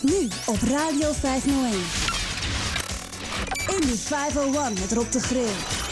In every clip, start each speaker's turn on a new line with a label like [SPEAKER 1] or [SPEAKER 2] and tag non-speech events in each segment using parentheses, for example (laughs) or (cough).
[SPEAKER 1] Nu op Radio 501. Indie 501 met Rob de Grill.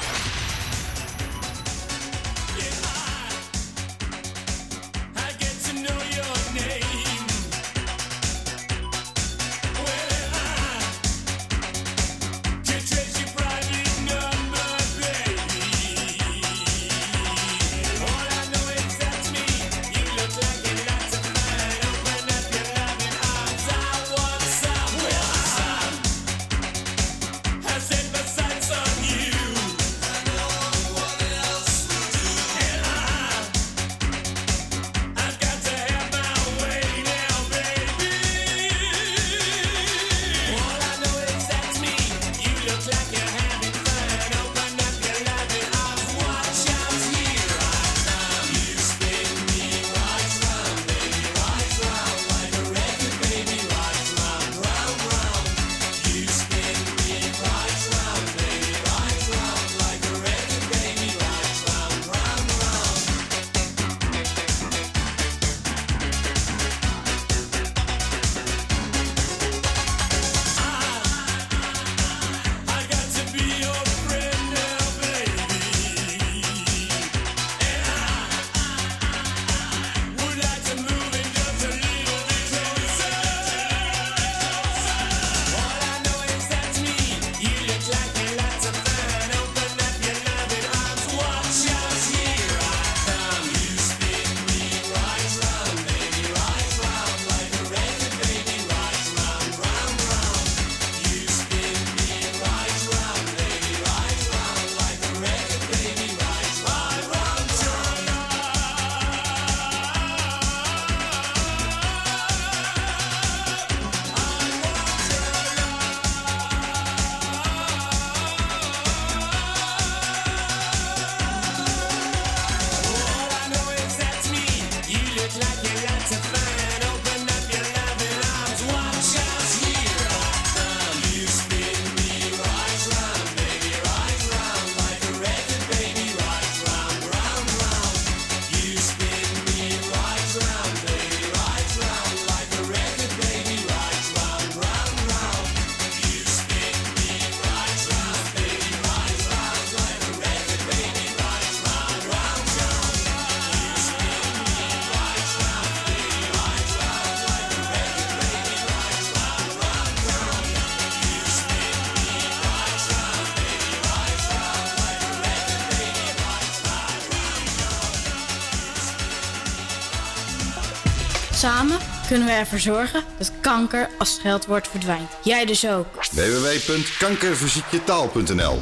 [SPEAKER 2] Kunnen we ervoor zorgen dat kanker als scheldwoord verdwijnt. Jij dus ook.
[SPEAKER 3] www.kankerverziekjetaal.nl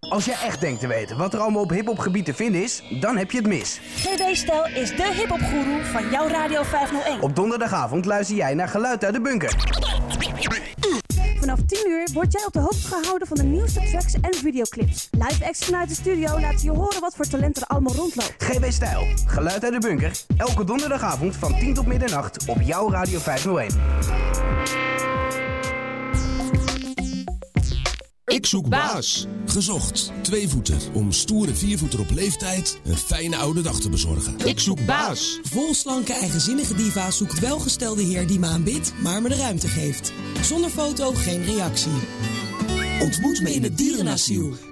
[SPEAKER 4] Als jij echt denkt te weten wat er allemaal op hiphopgebied te vinden is, dan heb je het mis.
[SPEAKER 1] GB Stijl is de hiphopgoeroe van jouw Radio 501.
[SPEAKER 4] Op donderdagavond luister jij naar Geluid uit de Bunker.
[SPEAKER 1] Vanaf 10 uur word jij op de hoogte gehouden van de nieuwste tracks en videoclips. Live acts vanuit de studio laten je horen wat voor talent er allemaal rondloopt.
[SPEAKER 4] GB Stijl, Geluid uit de Bunker. Elke donderdagavond van 10 tot middernacht op jouw Radio 501.
[SPEAKER 5] Ik zoek baas. Gezocht. Tweevoeter. Om stoere viervoeter op leeftijd een fijne oude dag te bezorgen. Ik zoek baas.
[SPEAKER 6] Vol slanke, eigenzinnige diva zoekt welgestelde heer die me aanbidt, maar me de ruimte geeft. Zonder foto geen reactie. Ontmoet me in het dierenasiel.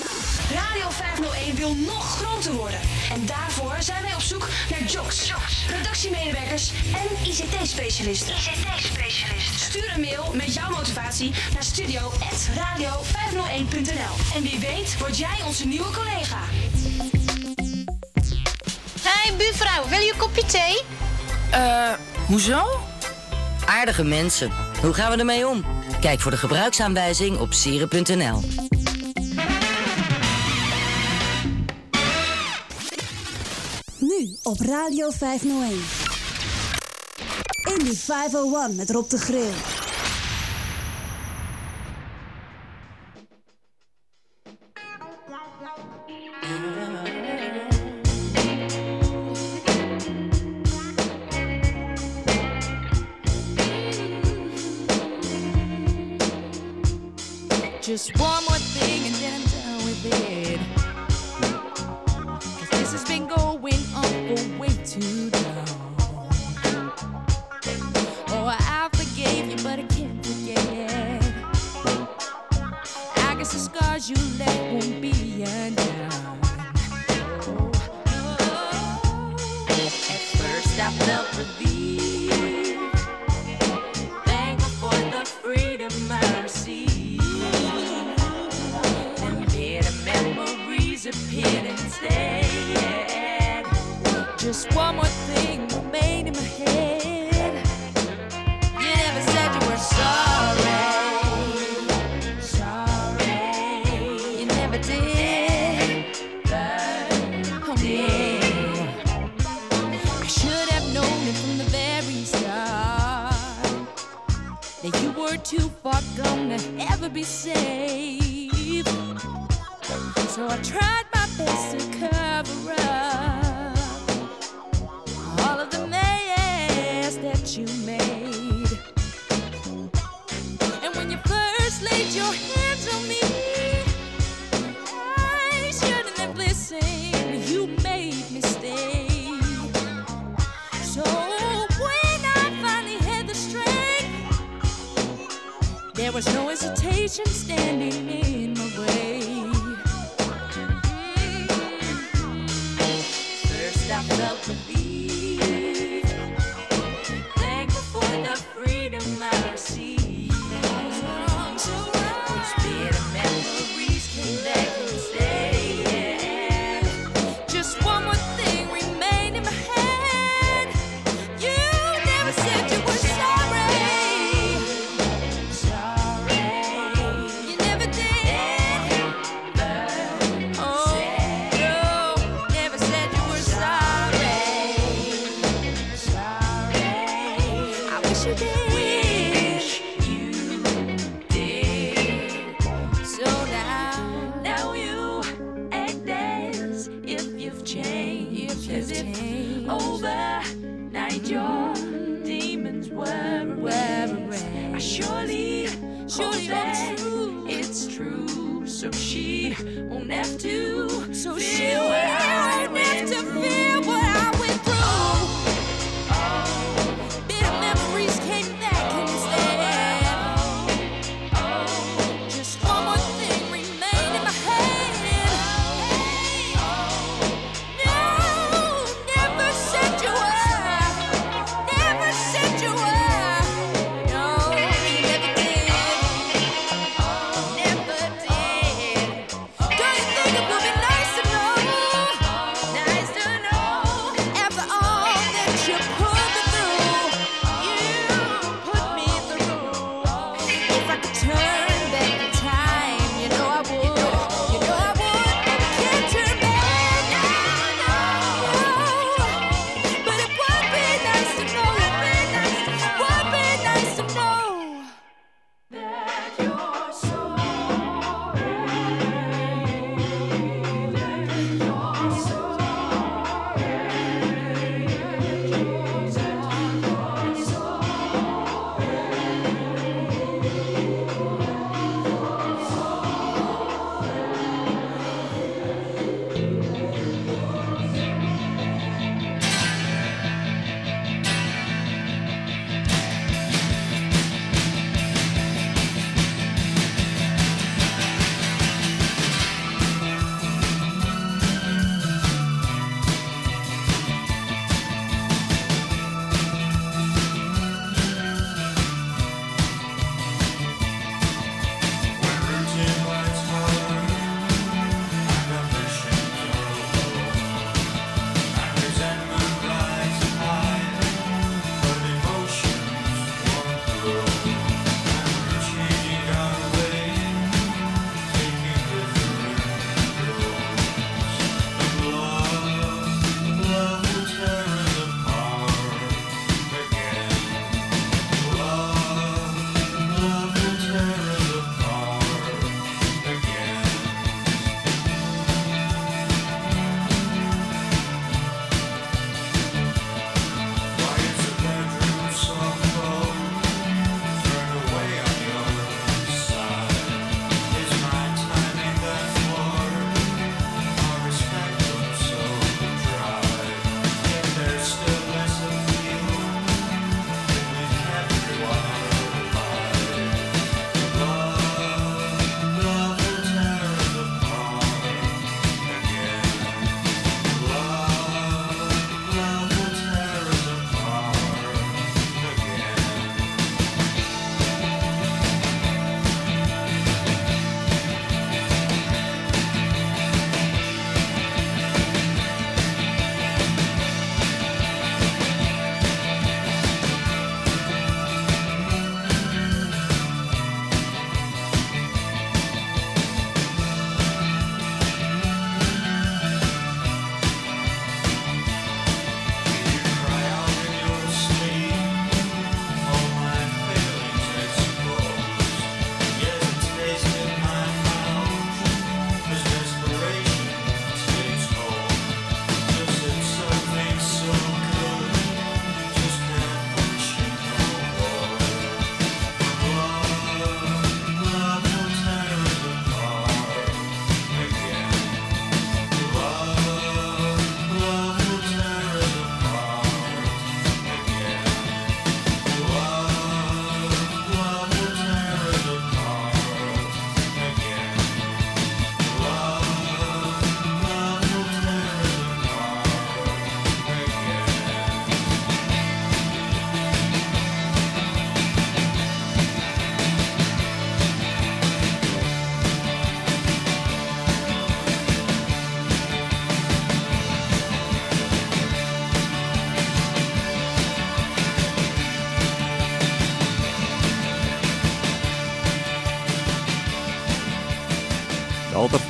[SPEAKER 7] Radio 501 wil nog groter worden. En daarvoor zijn wij op zoek naar jocks, redactiemedewerkers en ICT-specialisten. ICT-specialisten. Stuur een mail met jouw motivatie naar studio.radio501.nl. En wie weet word jij onze nieuwe collega.
[SPEAKER 8] Hey buurvrouw, wil je een kopje thee?
[SPEAKER 9] Eh, hoezo?
[SPEAKER 10] Aardige mensen. Hoe gaan we ermee om? Kijk voor de gebruiksaanwijzing op sieren.nl.
[SPEAKER 1] op Radio 501. Indie 501 met Rob de Grill.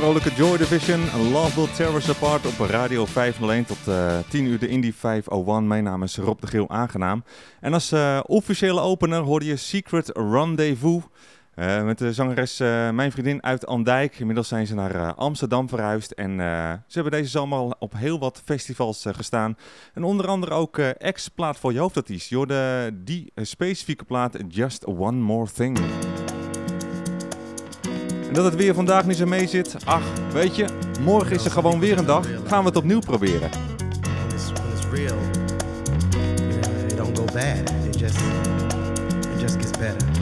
[SPEAKER 11] vrolijke Joy Division. Love Will Tear Us Apart op Radio 501 tot eh, 10 uur de Indie 501. Mijn naam is Rob de Geel, aangenaam. En als eh, officiële opener hoorde je Secret Rendezvous. Eh, met de zangeres Mijn Vriendin uit Andijk. Inmiddels zijn ze naar Amsterdam verhuisd. En ze hebben deze zomer al op heel wat festivals gestaan. En onder andere ook ex-plaat voor je hoofdartiest. Je hoorde die specifieke plaat Just One More Thing. En dat het weer vandaag niet zo mee zit. Ach, weet je, morgen is er gewoon weer een dag. Gaan we het opnieuw proberen.
[SPEAKER 12] Better.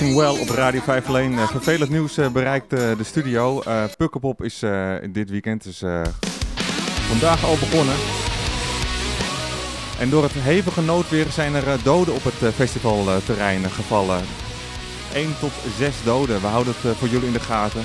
[SPEAKER 13] Wishing Well
[SPEAKER 14] op Radio 5 alleen. Eh, vervelend nieuws eh, bereikt eh, de studio. Uh, is dit weekend dus, vandaag al begonnen. En door het hevige noodweer zijn er doden op het festivalterrein gevallen. 1 tot 6 doden. We houden het voor jullie in de gaten.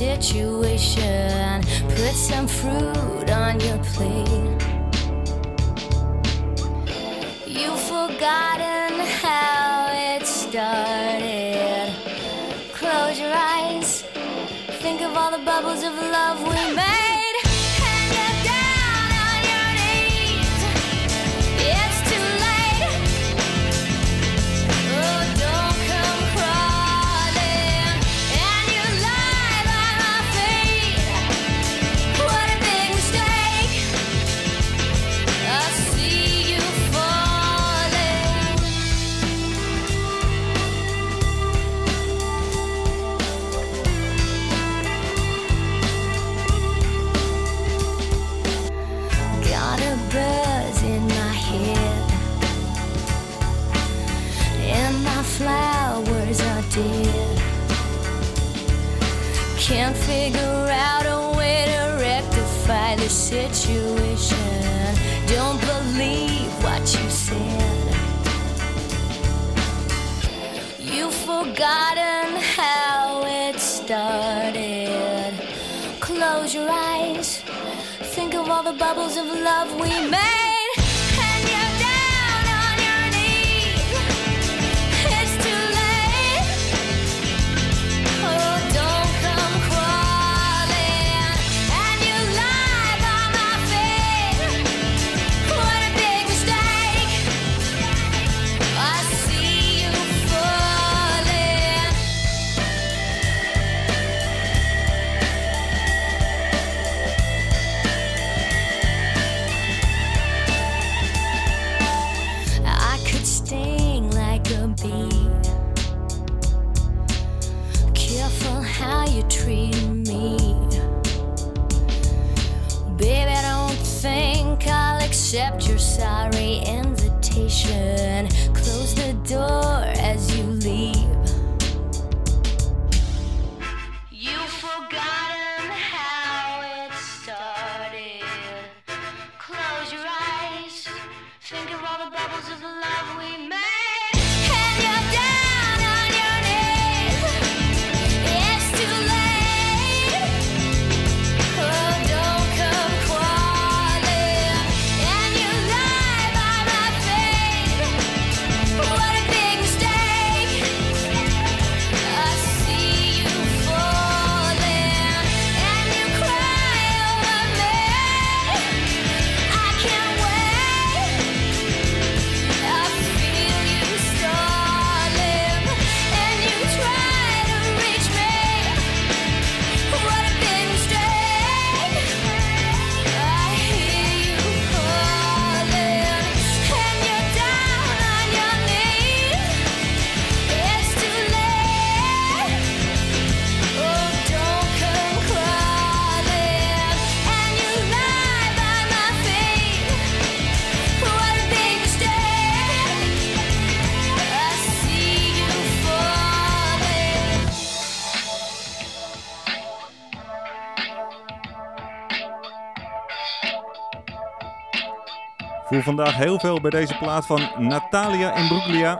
[SPEAKER 15] Situation? Put some fruit on your plate. You've forgotten how it started. Close your eyes. Think of all the bubbles of love we made. All the bubbles of love we made.
[SPEAKER 11] Vandaag heel veel bij deze plaat van Natalia Brooklyn.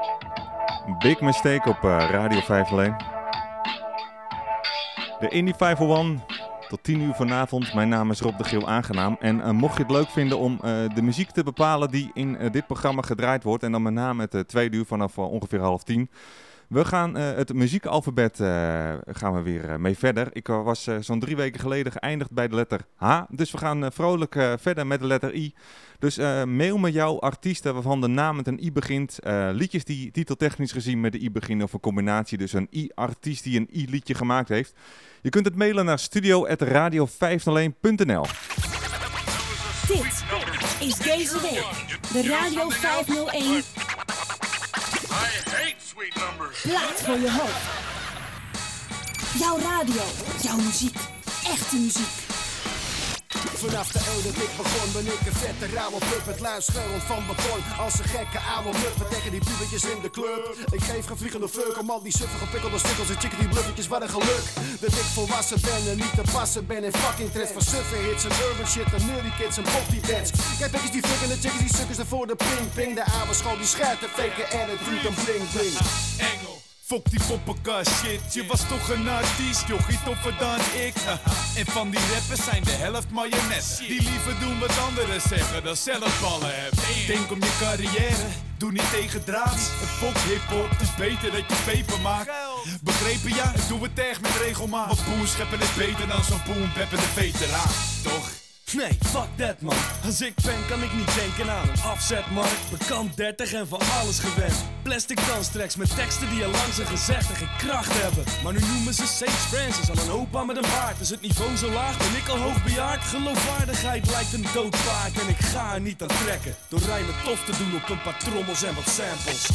[SPEAKER 11] Big Mistake op eh, Radio 501. De Indie 501 tot 10 uur vanavond. Mijn naam is Rob de Geel Aangenaam. En eh, mocht je het leuk vinden om eh, de muziek te bepalen die in dit programma gedraaid wordt. En dan met name het tweede uur vanaf ongeveer half tien. We gaan eh, het muziekalfabet eh, gaan we weer eh, mee verder. Ik was zo'n drie weken geleden geëindigd bij de letter H. Dus we gaan vrolijk verder met de letter I. Dus mail me jouw artiesten waarvan de naam met een I begint. liedjes die titeltechnisch gezien met de I beginnen. Of een combinatie. Dus een I-artiest die een I-liedje gemaakt heeft. Je kunt het mailen naar studio.radio501.nl
[SPEAKER 16] Dit is deze week de Radio 501 plaat voor je hoofd.
[SPEAKER 7] Jouw radio, jouw muziek, echte muziek.
[SPEAKER 17] Vanaf de eeuw dat ik begon ben ik een vette rauwe puppet Luisterend van beton. Als een gekke oude muppet Tegen die pubertjes in de club. Ik geef geen vliegende fuck om al die suffige pikkelde stikkels En chicken die bluffertjes, wat een geluk Dat ik volwassen ben en niet te passen ben In fucking trends. Van suffe hits en urban shit En nerdy kids en poppy bands. Kijk pikjes die flikken, de chickens die sukkers ervoor de ping ping De oude school die schijt te faken en het doet een bling bling.
[SPEAKER 18] Engel. Fok die poppenkast shit, je was toch een artiest, jochie toffer dan ik. en van die rappers zijn de helft mayones. Die liever doen wat anderen zeggen dan zelf ballen hebben. Denk om je carrière, doe niet tegen draads. En fok hip-hop, het is beter dat je peper maakt. Begrepen ja, doe het echt met regelmaat. Want boerscheppen is beter dan zo'n boombeppende veteraan, toch?
[SPEAKER 19] Nee, fuck that man. Als ik ben kan ik niet denken aan een afzetmarkt. Bekant 30 en van alles gewend. Plastic danstracks met teksten die al lang zijn gezegd en geen kracht hebben. Maar nu noemen ze Sage Francis al een opa met een baard. Is het niveau zo laag, ben ik al hoogbejaard? Geloofwaardigheid lijkt een dood en ik ga er niet aan trekken. Door rijmen tof te doen op een paar trommels en wat samples.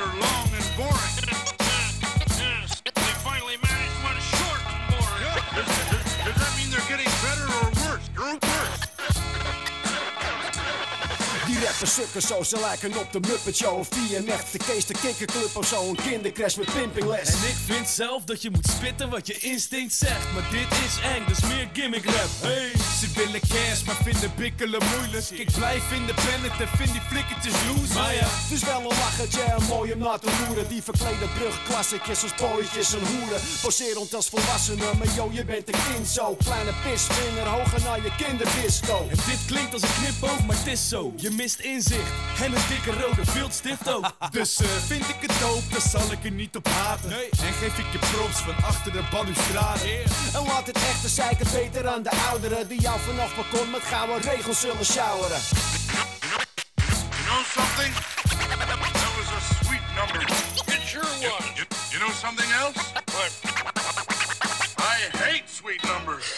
[SPEAKER 20] Are long
[SPEAKER 17] Sukken zo, ze lijken op de Muppet Show Of echte Kees de Kikkerclub of zo Een kindercrash met pimpingles
[SPEAKER 19] En ik vind zelf dat je moet spitten wat je instinct zegt. Maar dit is eng, dus meer gimmick rap.
[SPEAKER 18] Hey, ze willen cash, maar vinden bikkelen moeilijk. Ik blijf in de planet en vind die flikkertjes loose.
[SPEAKER 17] Maar ja, het is wel een lachertje en mooi om naar te loeren Die verklede brugklassicjes als pooitjes en hoeren Poserend als volwassenen, maar yo, je bent een kind zo Kleine pisvinger, hoger naar je kinderdisco
[SPEAKER 19] En dit klinkt als een knipoog, maar het is zo. Je mist inzicht en een dikke rode viltstift ook. (laughs)
[SPEAKER 18] Dus eh, vind ik het dope, dan zal ik er niet op haten. En geef ik je props van achter de balustrade.
[SPEAKER 17] En laat het echte zeiken beter aan de ouderen Die jou vanaf balkon met gouden regels zullen sjouweren
[SPEAKER 20] You know something? That was a sweet number.
[SPEAKER 21] It sure was.
[SPEAKER 20] You, you know something else?
[SPEAKER 21] What?
[SPEAKER 20] I hate sweet numbers.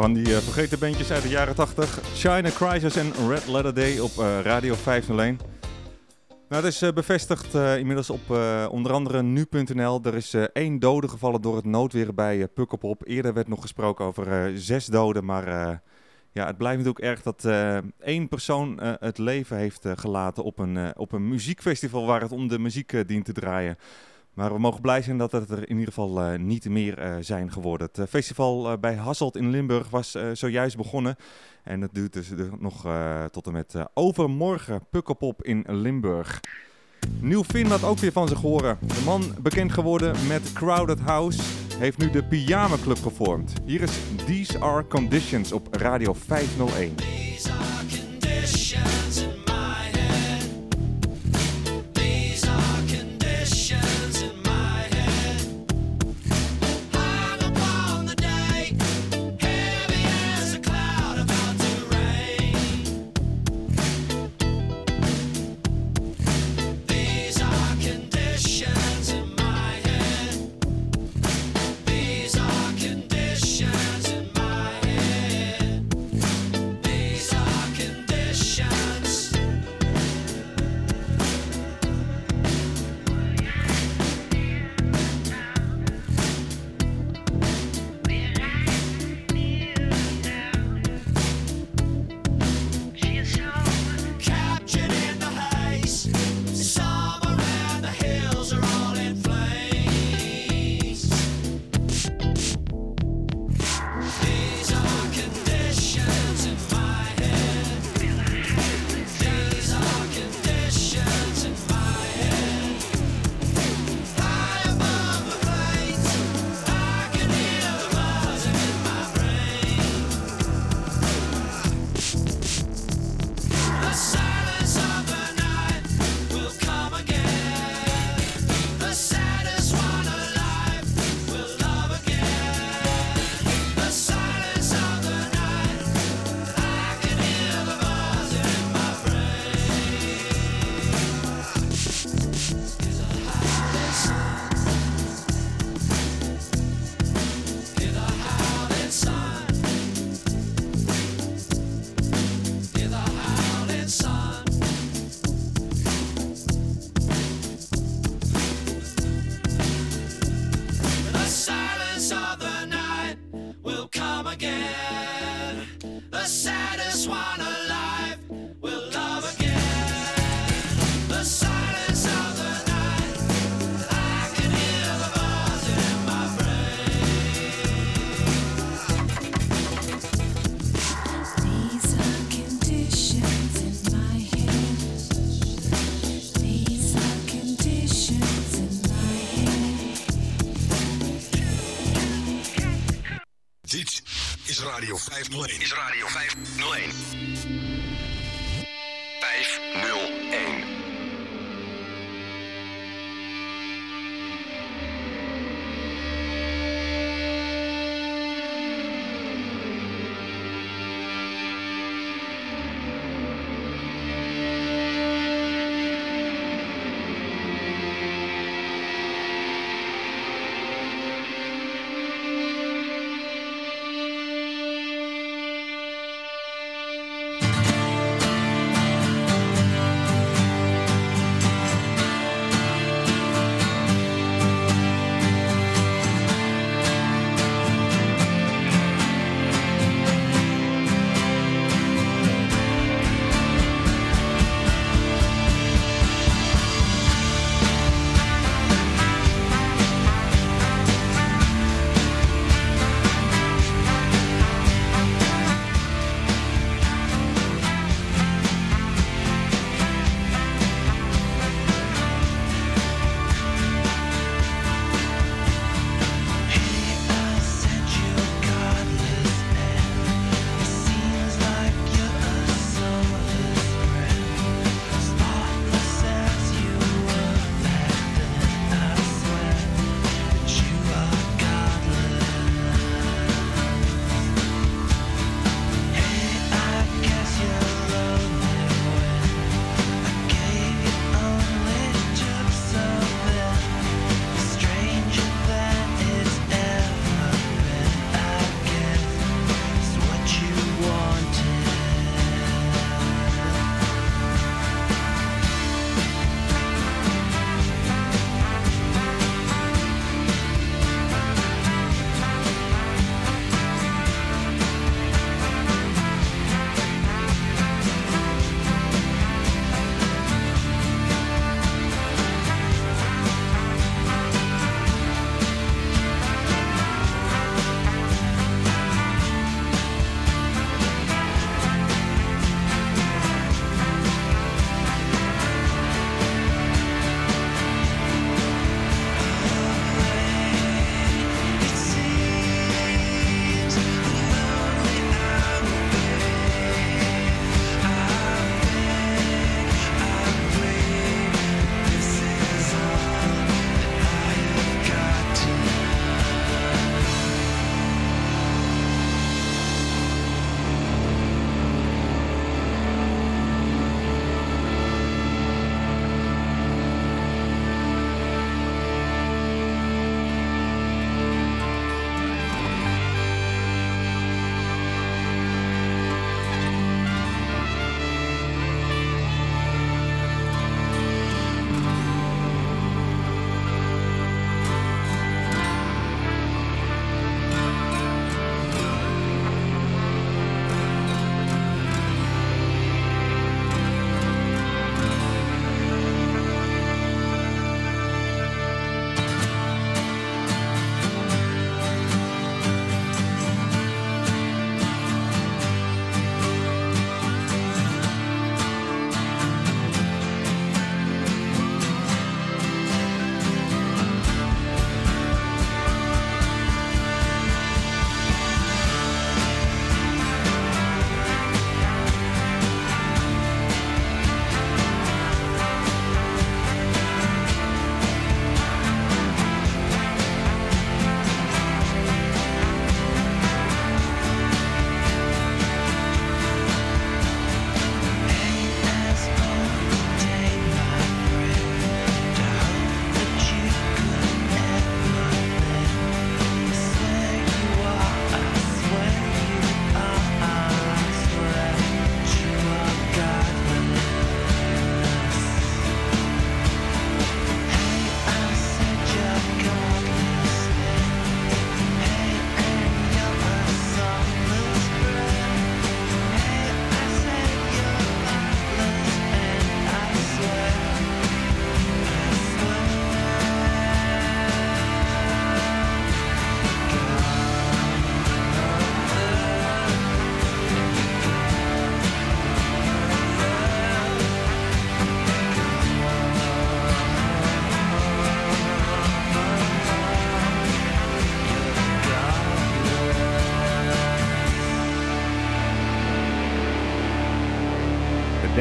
[SPEAKER 11] Van die eh, vergeten bandjes uit de jaren 80. China Crisis en Red Letter Day op eh, Radio 501. Nou, het is eh, bevestigd inmiddels op onder andere nu.nl. Er is één dode gevallen door het noodweer bij Pukkelpop. Eerder werd nog gesproken over zes doden, maar ja, het blijft natuurlijk erg dat één persoon het leven heeft gelaten op een, op een muziekfestival waar het om de muziek dient te draaien. Maar we mogen blij zijn dat het er in ieder geval eh, niet meer eh, zijn geworden. Het eh, festival bij Hasselt in Limburg was zojuist begonnen. En het duurt dus nog tot en met overmorgen Pukkelpop in Limburg. Nieuw Finn had ook weer van zich horen. De man, bekend geworden met Crowded House, heeft nu de Pyjama Club gevormd. Hier is These Are Conditions op Radio 501.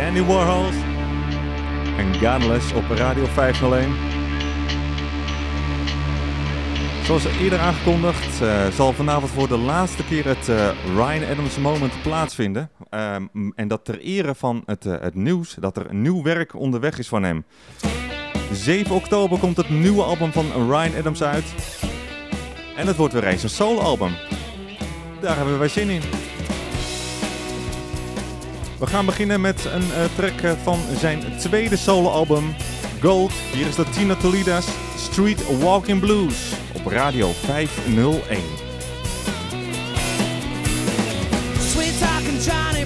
[SPEAKER 11] Andy Warhol en Godless op Radio 501. Zoals eerder aangekondigd eh, zal vanavond voor de laatste keer het eh, Ryan Adams Moment plaatsvinden. Ehm, en dat ter ere van het, eh, het nieuws dat er nieuw werk onderweg is van hem. 7 oktober komt het nieuwe album van Ryan Adams uit. En het wordt weer eens een solo-album. Daar hebben wij zin in. We gaan beginnen met een eh, track eh, van zijn tweede soloalbum, Gold. Hier is de Tina Tolida's Street Walking Blues op Radio 501.
[SPEAKER 22] Sweet talking Johnny,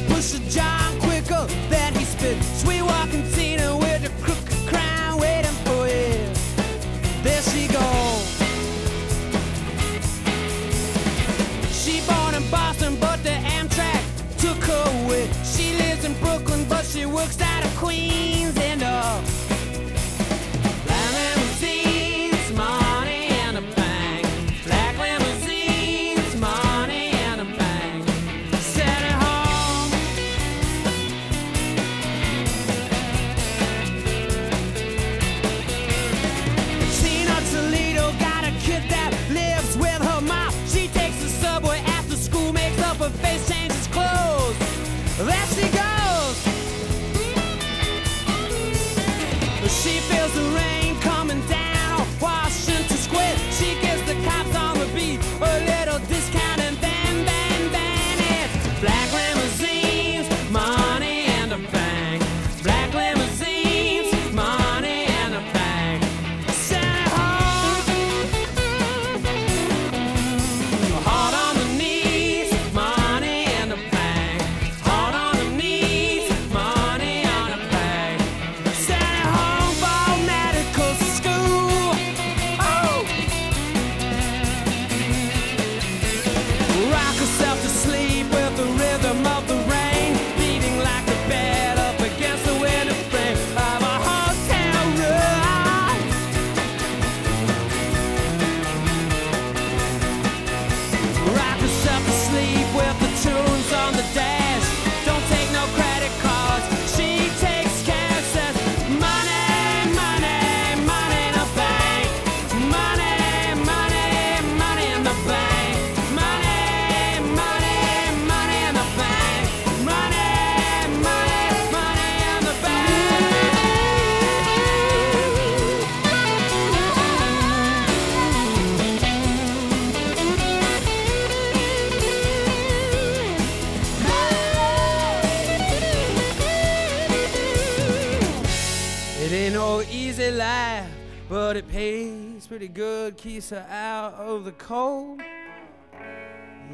[SPEAKER 22] but it pays pretty good, keeps her out of the cold.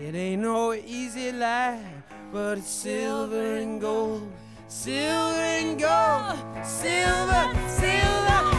[SPEAKER 22] It ain't no easy life, but it's silver and gold. Silver and gold, silver, silver,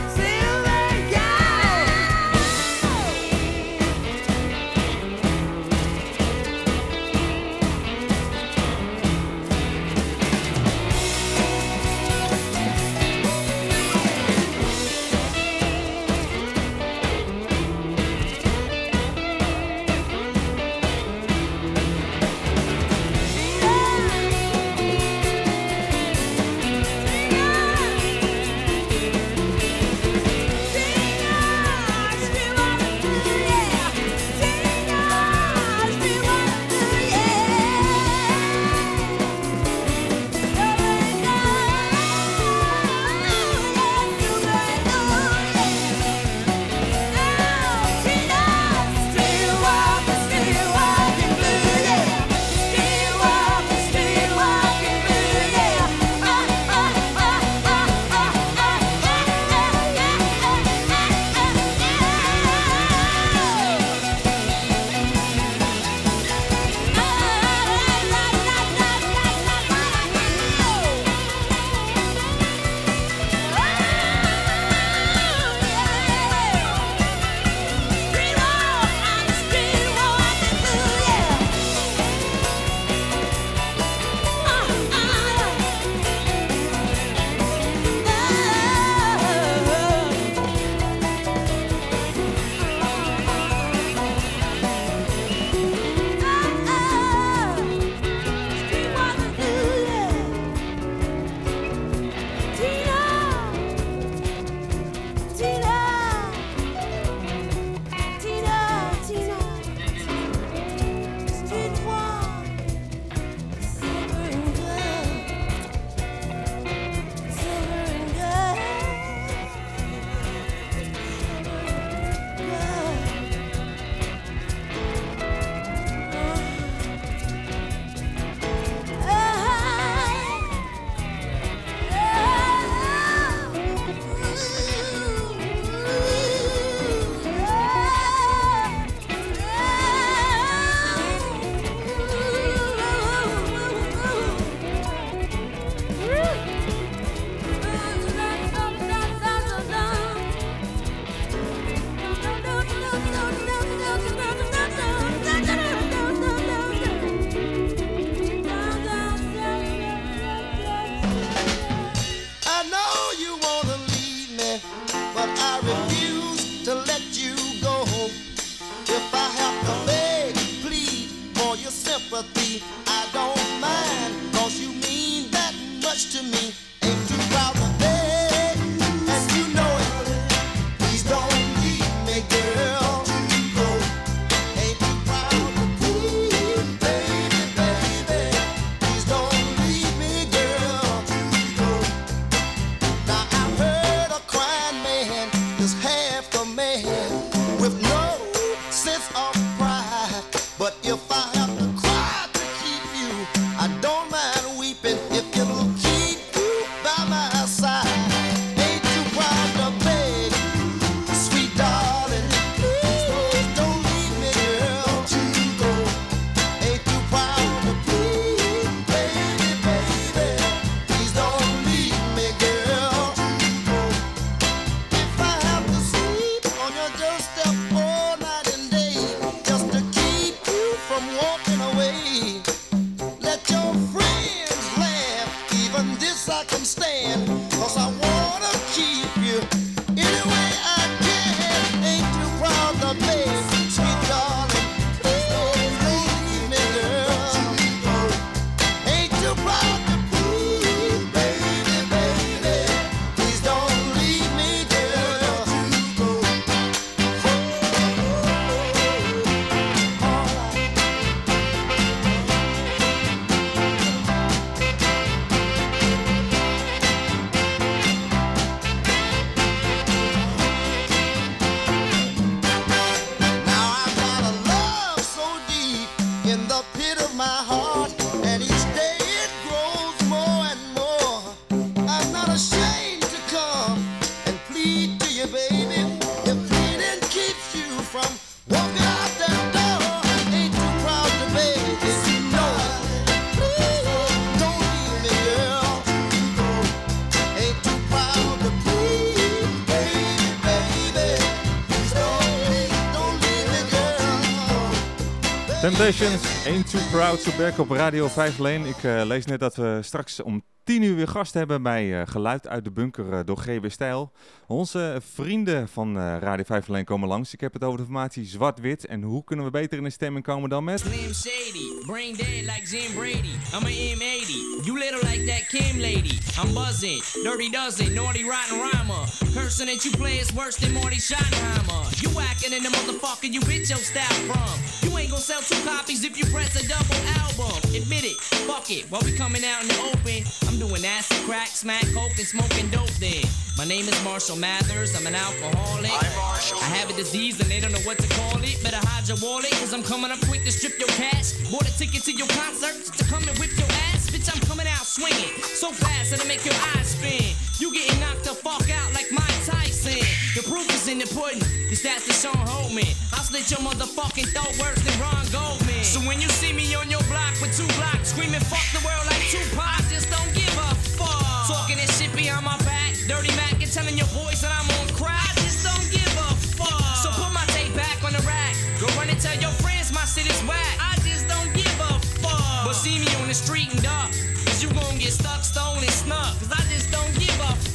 [SPEAKER 11] Temptations, Ain't Too Proud to Back op Radio 5 Lane. Ik eh, lees net dat we straks om 10 uur weer gast hebben bij eh, Geluid uit de Bunker eh, door GB Stijl. Onze vrienden van eh, Radio 5 Lane komen langs. Ik heb het over de formatie zwart-wit. En hoe kunnen we beter in de stemming komen dan met...
[SPEAKER 1] Slim Shady, brain dead like Jim Brady. I'm a M80, you little like that Kim lady. I'm buzzing, dirty dozen, naughty rotten rhymer. Cursing that you play is worse than Marty Schottenheimer. You whacking in the motherfucker you bitch your style from. You ain't gonna sell two copies if you press a double album. Admit it, fuck it, while we coming out in the open. I'm doing acid, crack, smack, coke, and smoking dope then. My name is Marshall Mathers, I'm an alcoholic. I have a disease and they don't know what to call it. Better hide your wallet, cause I'm coming up quick to strip your cash. Bought a ticket to your concert to come and whip your ass. Bitch, I'm coming out swinging so fast that'll make your eyes spin. You getting knocked the fuck out like Mike Tyson. The proof is in the pudding. This that's the Sean Holman. I'll slit your motherfucking throat worse than Ron Goldman. So when you see me on your block with two blocks screaming fuck the world like Tupac, straightened up. Cause you gon' get stuck, stolen, snuck. Cause I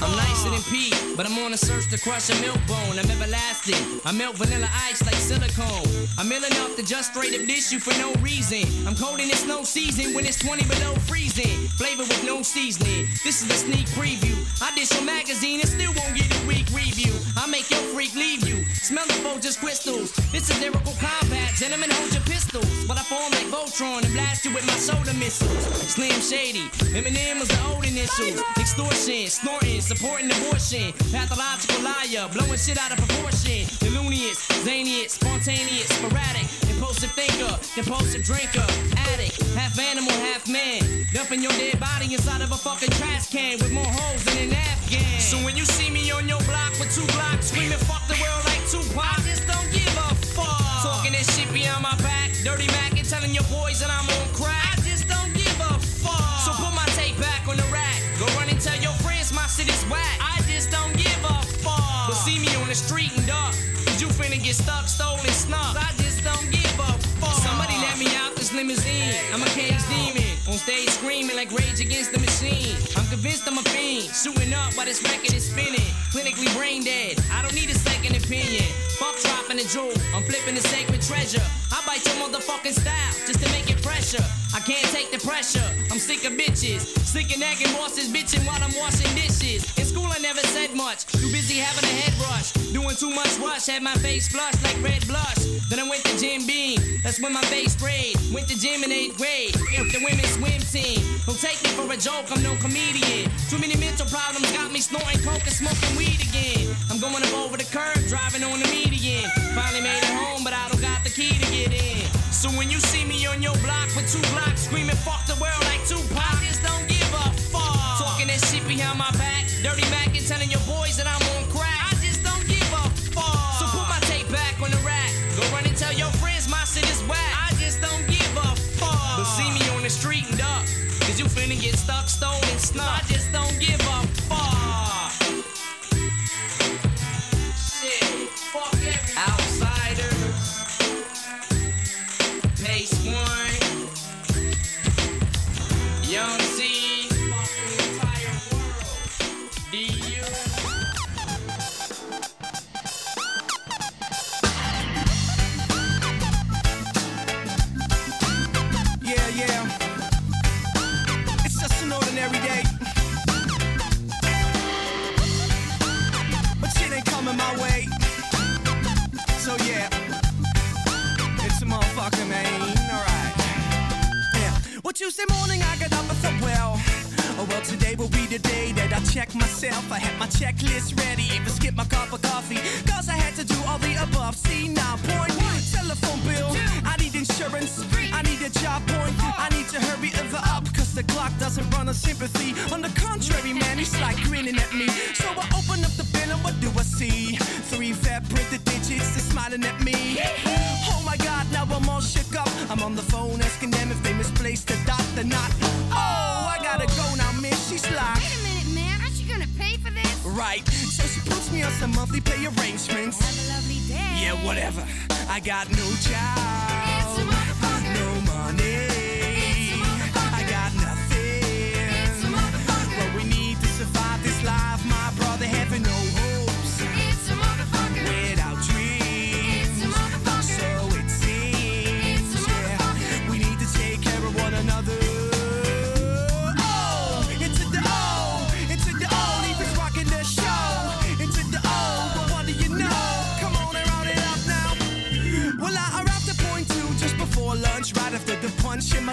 [SPEAKER 1] I'm nicer than Pete, but I'm on a search to crush a milk bone. I'm everlasting. I melt vanilla ice like silicone. I'm ill enough to just straight up dish you for no reason. I'm cold in it's no season when it's 20 below freezing. Flavor with no seasoning. This is a sneak preview. I dish your magazine and still won't get a week review. I make your freak leave you. Smell the just crystals. It's a lyrical combat. Gentlemen, hold your pistols. But I form like Voltron and blast you with my soda missiles. Slim Shady. Eminem was the old initials. Extortion, snorting, supporting abortion. Pathological liar, blowing shit out of proportion. Delunious, zanious, spontaneous, sporadic. Impulsive thinker, impulsive drinker. Addict, half animal, half man. Dumping your dead body inside of a fucking trash can with more holes than an Afghan. So when you see me on your block with two blocks screaming fuck the world like Tupac, I just don't give a fuck. Talking that shit behind my back, dirty Mac limousine. I'm a cage demon. On stage screaming like Rage Against the Machine. I'm convinced I'm a fiend. Shooting up while this record is spinning. Clinically brain dead. I don't need a second opinion. Fuck dropping a jewel. I'm flipping the sacred treasure. I bite your motherfucking style just to make it pressure. I can't take the pressure. I'm sick of bitches. Sick of nagging bosses bitching while I'm washing dishes. In school I never said much. Too busy having a head rush. Doing too much rush. Had my face flushed like red blush. That's when my face sprayed. Went to gym in eighth grade. If the women's swim team. Don't take me for a joke. I'm no comedian. Too many mental problems got me snorting coke and smoking weed again. I'm going up over the curb, driving on the median. Finally made it home, but I don't got the key to get in. So when you see me on your block with two blocks screaming fuck the world like I just don't give a fuck. Talking that shit behind my back, dirty Mac and telling your stone and
[SPEAKER 23] snot. Tuesday morning I got up and thought, well, oh well, today will be the day that I check myself. I had my checklist ready, even skip my cup of coffee. Cause I had to do all the above. See now, point one, telephone bill. I need insurance. I need a job point. I need to hurry it up, cause the clock doesn't run on sympathy. On the contrary, man, he's like grinning at me. So I open up the bill and what do I see? Three fat printed digits, they're smiling at me. Oh my god, now I'm all shook up. I'm on the phone asking them if they misplaced the dot, the not. Oh, I gotta go now, miss. She's like, right. So she puts me on some monthly pay arrangements.
[SPEAKER 24] Have a lovely day.
[SPEAKER 23] Yeah, whatever. I got no job,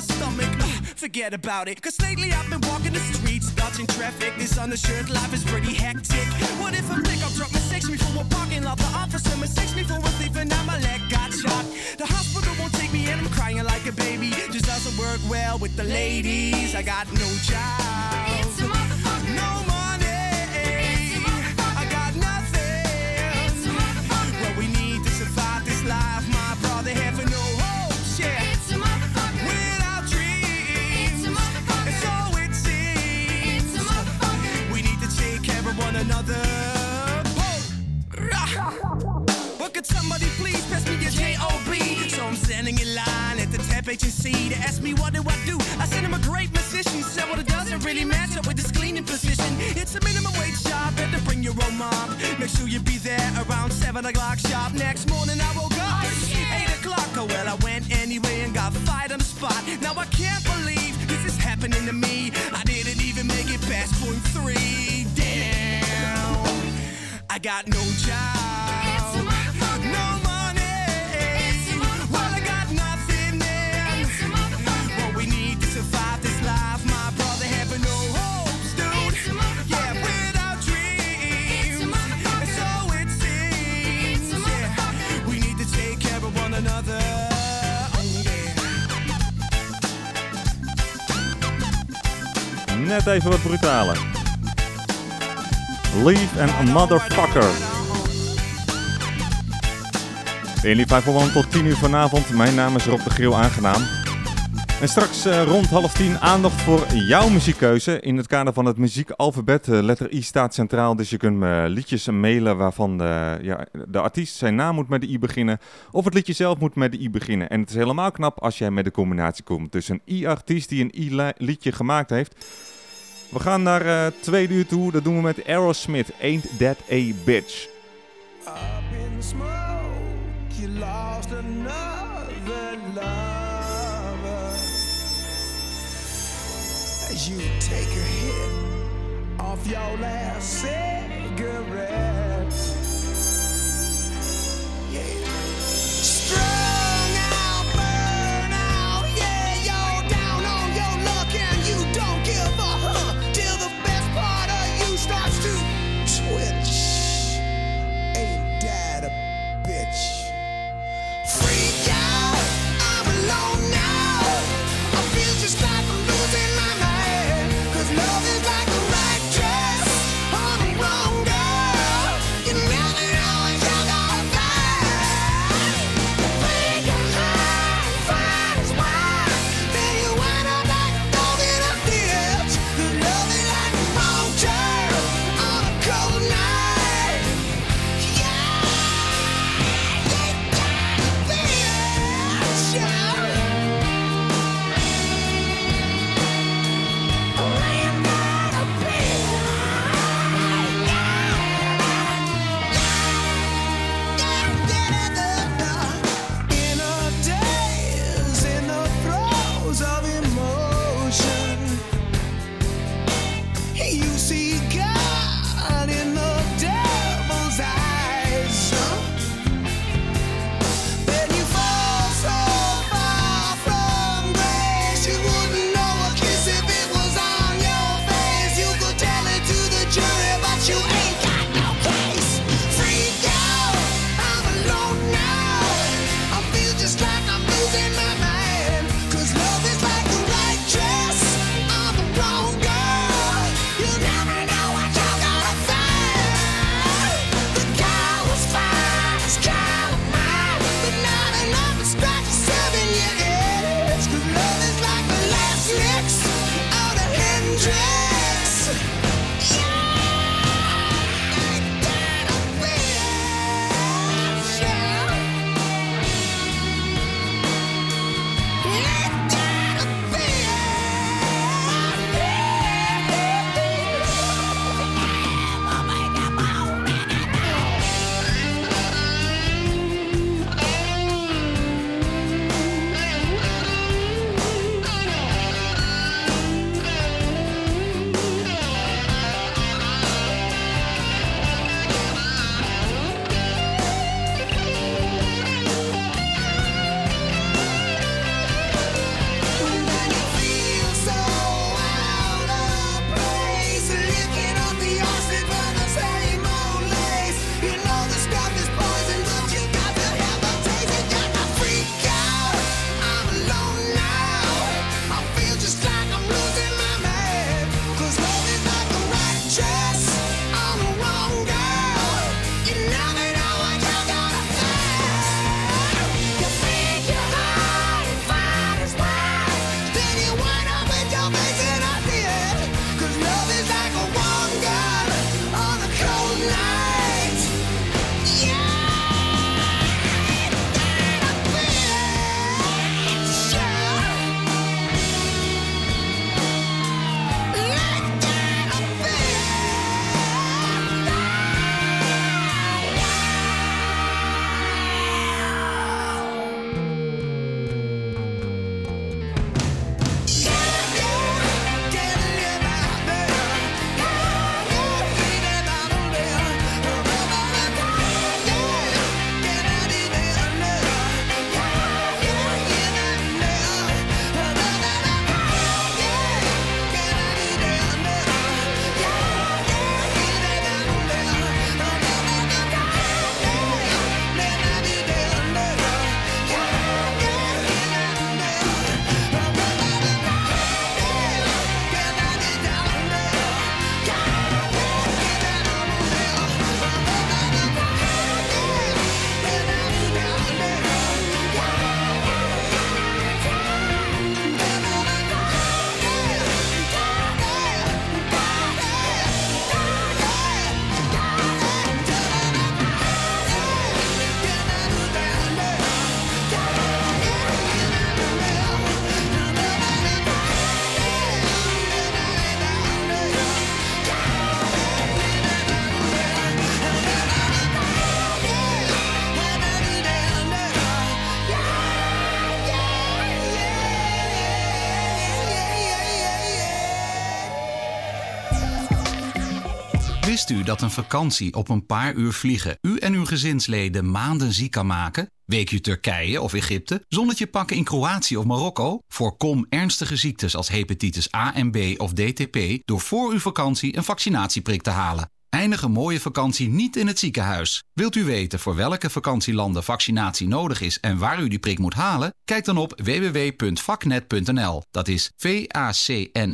[SPEAKER 23] stomach. Ugh, forget about it, cause lately I've been walking the streets, dodging traffic. This undershirt life is pretty hectic. What if a pickup truck mistakes me a parking lot? The officer mistakes me for a thief and now my leg got shot. The hospital won't take me and I'm crying like a baby. Just doesn't work well with the ladies. I got no job. Pass me a J-O-B? So I'm standing in line at the temp agency to ask me what do I do. I said I'm a great musician. Said, well, it doesn't really match up with this cleaning position. It's a minimum wage job, better bring your own mom. Make sure you be there around 7 o'clock sharp. Next morning I woke up, 8 o'clock. Oh, well, I went anyway and got fired on the spot. Now I can't believe this is happening to me. I didn't even make it past point three. Damn. I got no job.
[SPEAKER 11] Net even wat brutaler. Leave and motherfucker. In die 501 tot 10 uur vanavond. Mijn naam is Rob de Grill aangenaam. En straks eh, rond half tien aandacht voor jouw muziekkeuze. In het kader van het muziekalfabet. eh, letter I staat centraal, dus je kunt me liedjes mailen waarvan de, ja, de artiest zijn naam moet met de I beginnen. Of het liedje zelf moet met de I beginnen. En het is helemaal knap als jij met de combinatie komt tussen een I-artiest die een I-liedje gemaakt heeft. We gaan naar eh tweede uur toe. Dat doen we met Aerosmith. Ain't That A Bitch.
[SPEAKER 23] Up in smoke, you lost another lover. As you take a hit off your last cigarette.
[SPEAKER 25] Wist u dat een vakantie op een paar uur vliegen u en uw gezinsleden maanden ziek kan maken? Week u Turkije of Egypte, zonnetje pakken in Kroatië of Marokko? Voorkom ernstige ziektes als hepatitis A en B of DTP door voor uw vakantie een vaccinatieprik te halen. Eindig een mooie vakantie niet in het ziekenhuis. Wilt u weten voor welke vakantielanden vaccinatie nodig is en waar u die prik moet halen? Kijk dan op www.vaknet.nl. Dat is V-A-C-N-E-D.nl.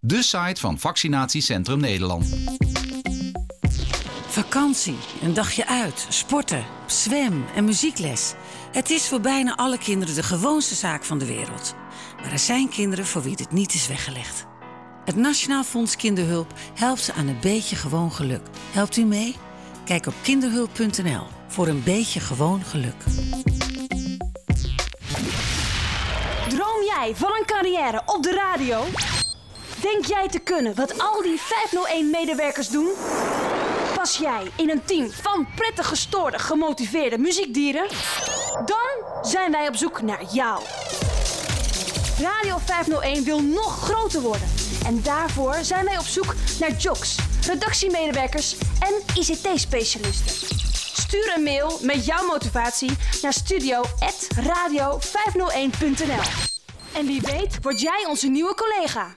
[SPEAKER 25] De site van Vaccinatiecentrum Nederland.
[SPEAKER 9] Vakantie, een dagje uit, sporten, zwem en muziekles. Het is voor bijna alle kinderen de gewoonste zaak van de wereld. Maar er zijn kinderen voor wie dit niet is weggelegd. Het Nationaal Fonds Kinderhulp helpt ze aan een beetje gewoon geluk. Helpt u mee? Kijk op kinderhulp.nl voor een beetje gewoon geluk.
[SPEAKER 16] Droom jij van een carrière op de radio? Denk jij te kunnen wat al die 501-medewerkers doen? Pas jij in een team van prettig gestoorde, gemotiveerde muziekdieren? Dan zijn wij op zoek naar jou. Radio 501 wil nog groter worden. En daarvoor zijn wij op zoek naar jocks, redactiemedewerkers en ICT-specialisten. Stuur een mail met jouw motivatie naar studio.radio501.nl. En wie weet word jij onze nieuwe collega.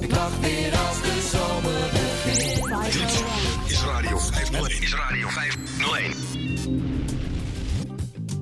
[SPEAKER 12] Ik lach weer als de zomer begint.
[SPEAKER 26] Dit is Radio 501. Is Radio 501.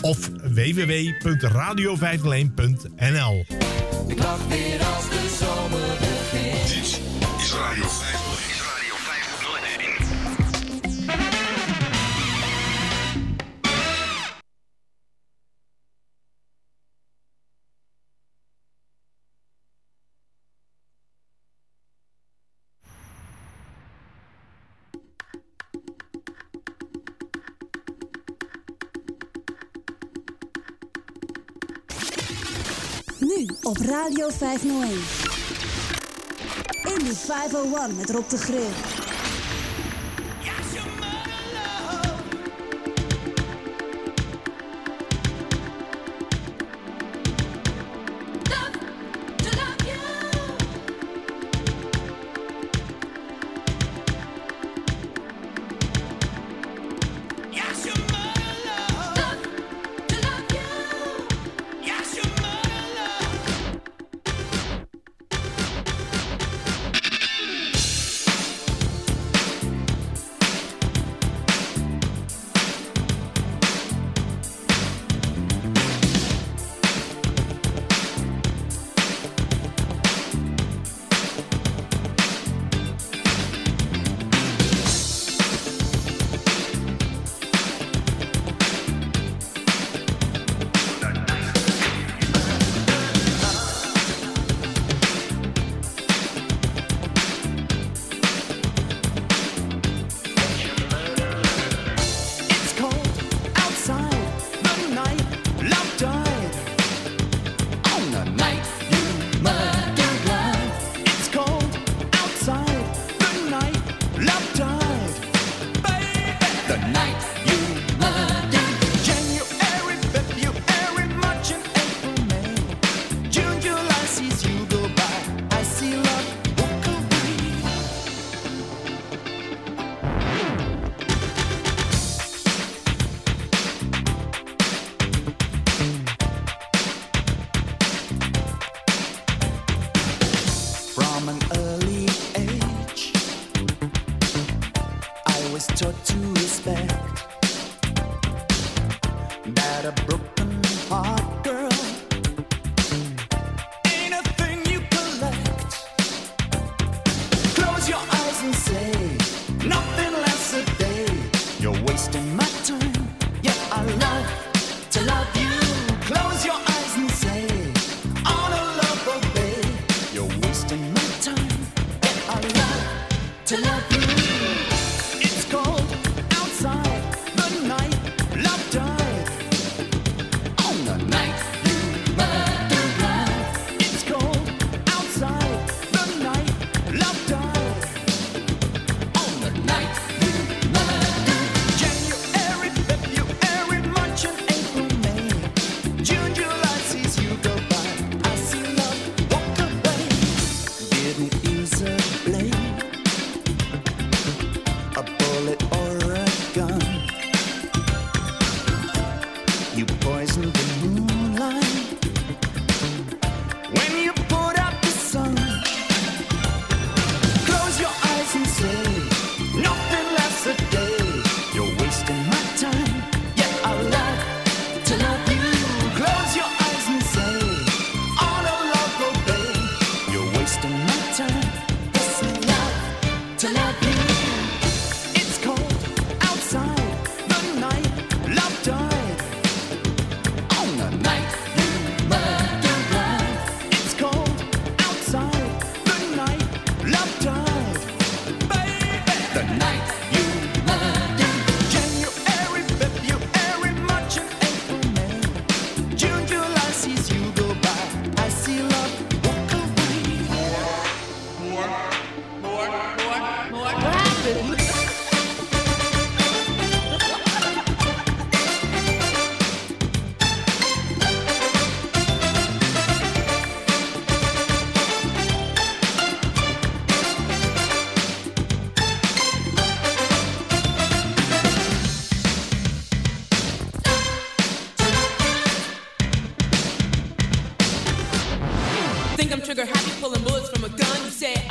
[SPEAKER 27] of www.radio501.nl.
[SPEAKER 12] Ik lach weer als de zomer begint.
[SPEAKER 26] Dit is Radio 501.
[SPEAKER 16] Op Radio 501. Indie 501 met Rob de Grill.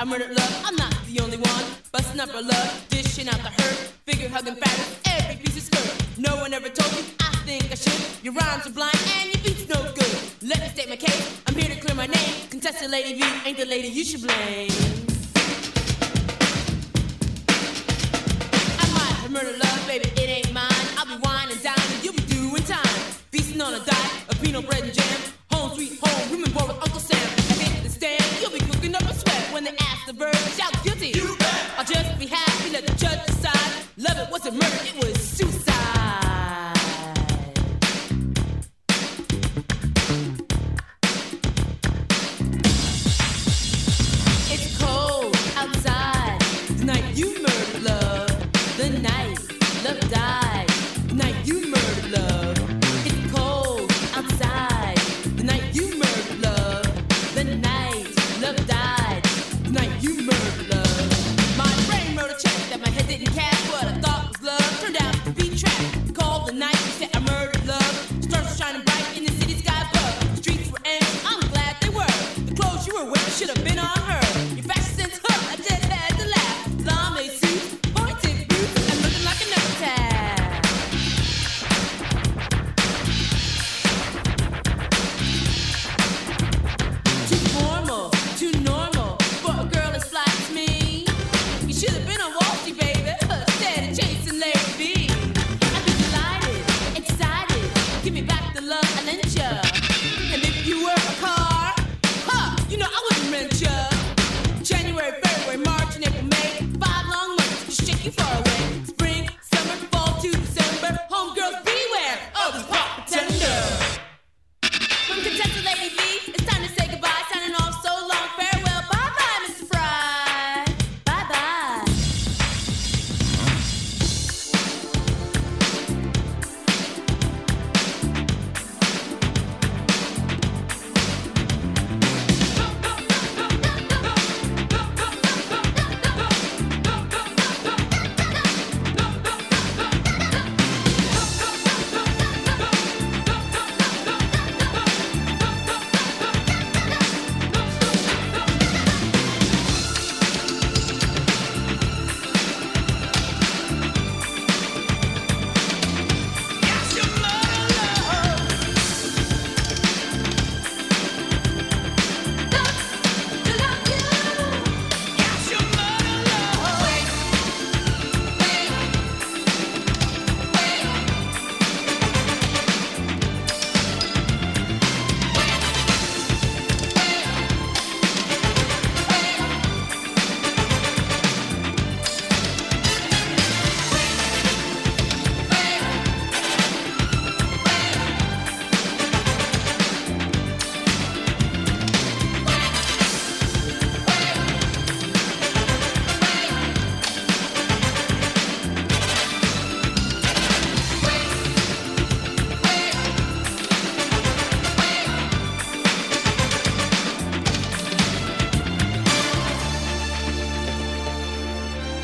[SPEAKER 28] You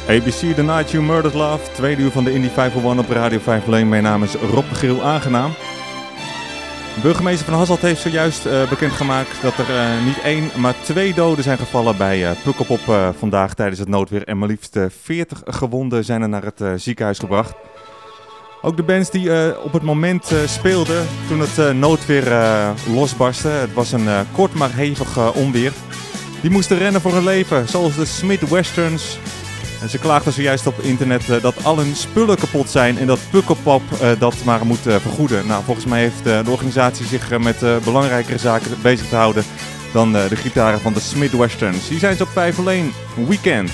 [SPEAKER 14] ABC The Night You Murdered Love, tweede uur van de Indie 501 op Radio 501. Mijn naam is Rob de aangenaam. Burgemeester van Hasselt heeft zojuist uh, bekendgemaakt dat er uh, niet één, maar twee doden zijn gevallen bij uh, Pukkelpop vandaag tijdens het noodweer. En maar liefst 40 gewonden zijn er naar het ziekenhuis gebracht. Ook de bands die op het moment speelden toen het noodweer losbarstte. Het was een kort maar hevig onweer. Die moesten rennen voor hun leven, zoals de Smith Westerns, ze klaagden zojuist op internet uh, dat al hun spullen kapot zijn en dat Pukkelpop uh, dat maar moet uh, vergoeden. Nou, volgens mij heeft de organisatie zich met belangrijkere zaken bezig te houden dan de gitaren van de Smith Westerns. Die zijn ze op 5 alleen. Weekend.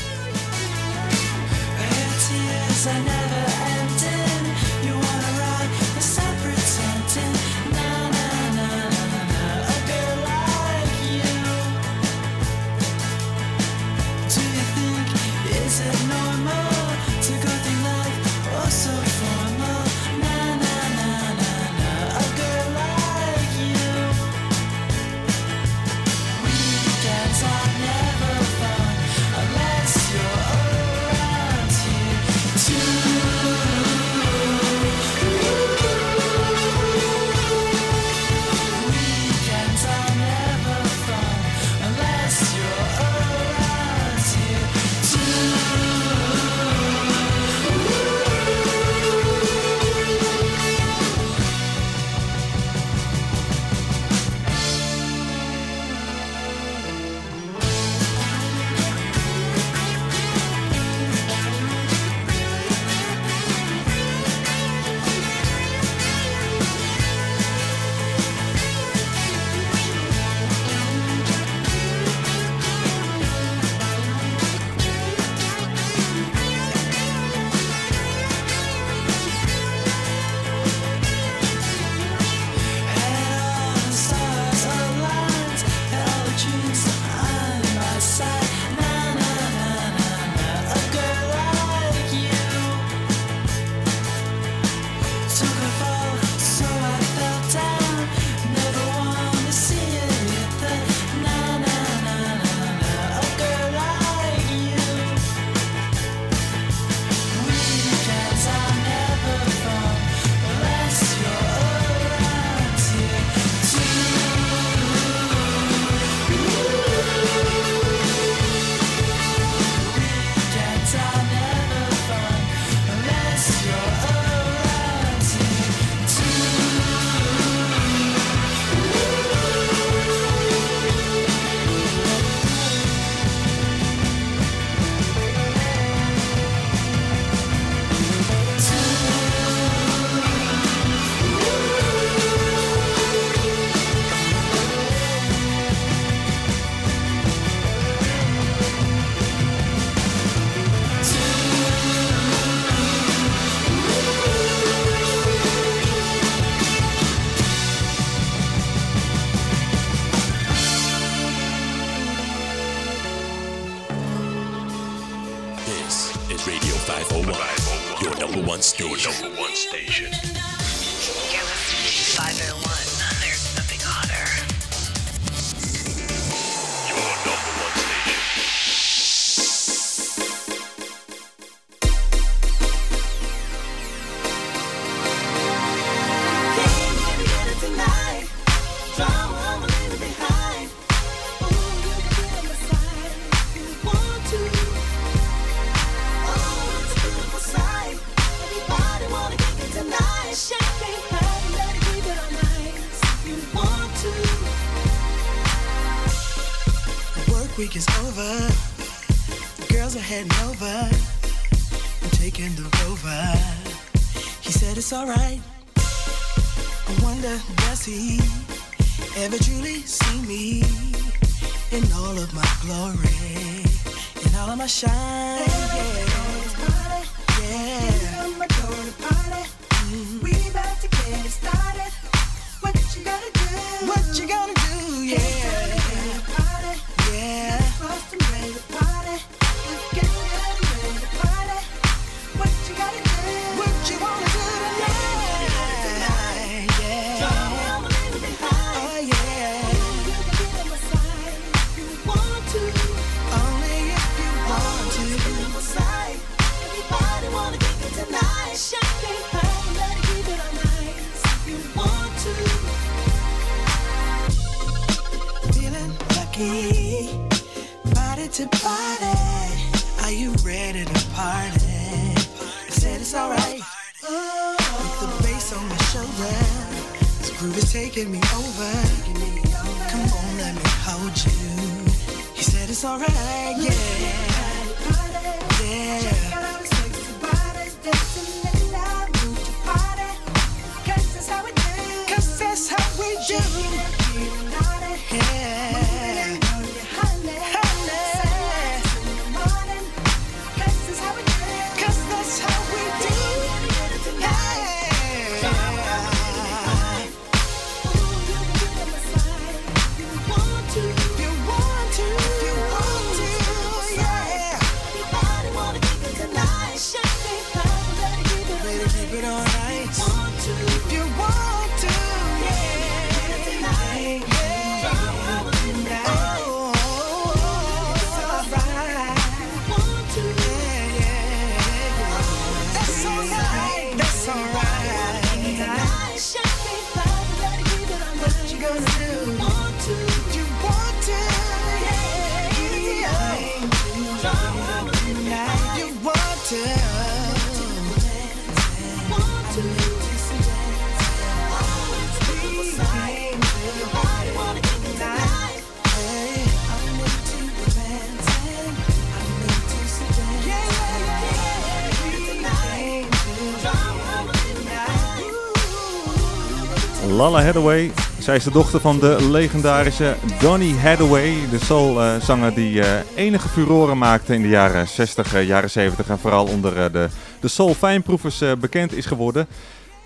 [SPEAKER 11] Lala Hathaway. Zij is de dochter van de legendarische Donny Hathaway. De soulzanger die eh, enige furoren maakte in de jaren 60, eh, jaren 70. En vooral onder eh, de, de soul fijnproevers bekend is geworden.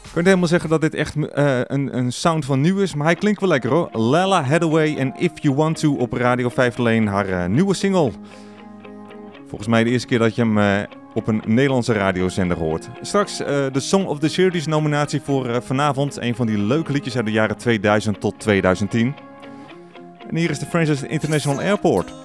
[SPEAKER 11] Ik kan helemaal zeggen dat dit echt een, een sound van nieuw is. Maar hij klinkt wel lekker hoor. Lala Hathaway en If You Want To op Radio 5 alleen haar nieuwe single. Volgens mij de eerste keer dat je hem op een Nederlandse radiozender hoort. Straks eh, de Song of the Series nominatie voor eh, vanavond. Een van die leuke liedjes uit de jaren 2000 tot 2010. En hier is de Francis International Airport.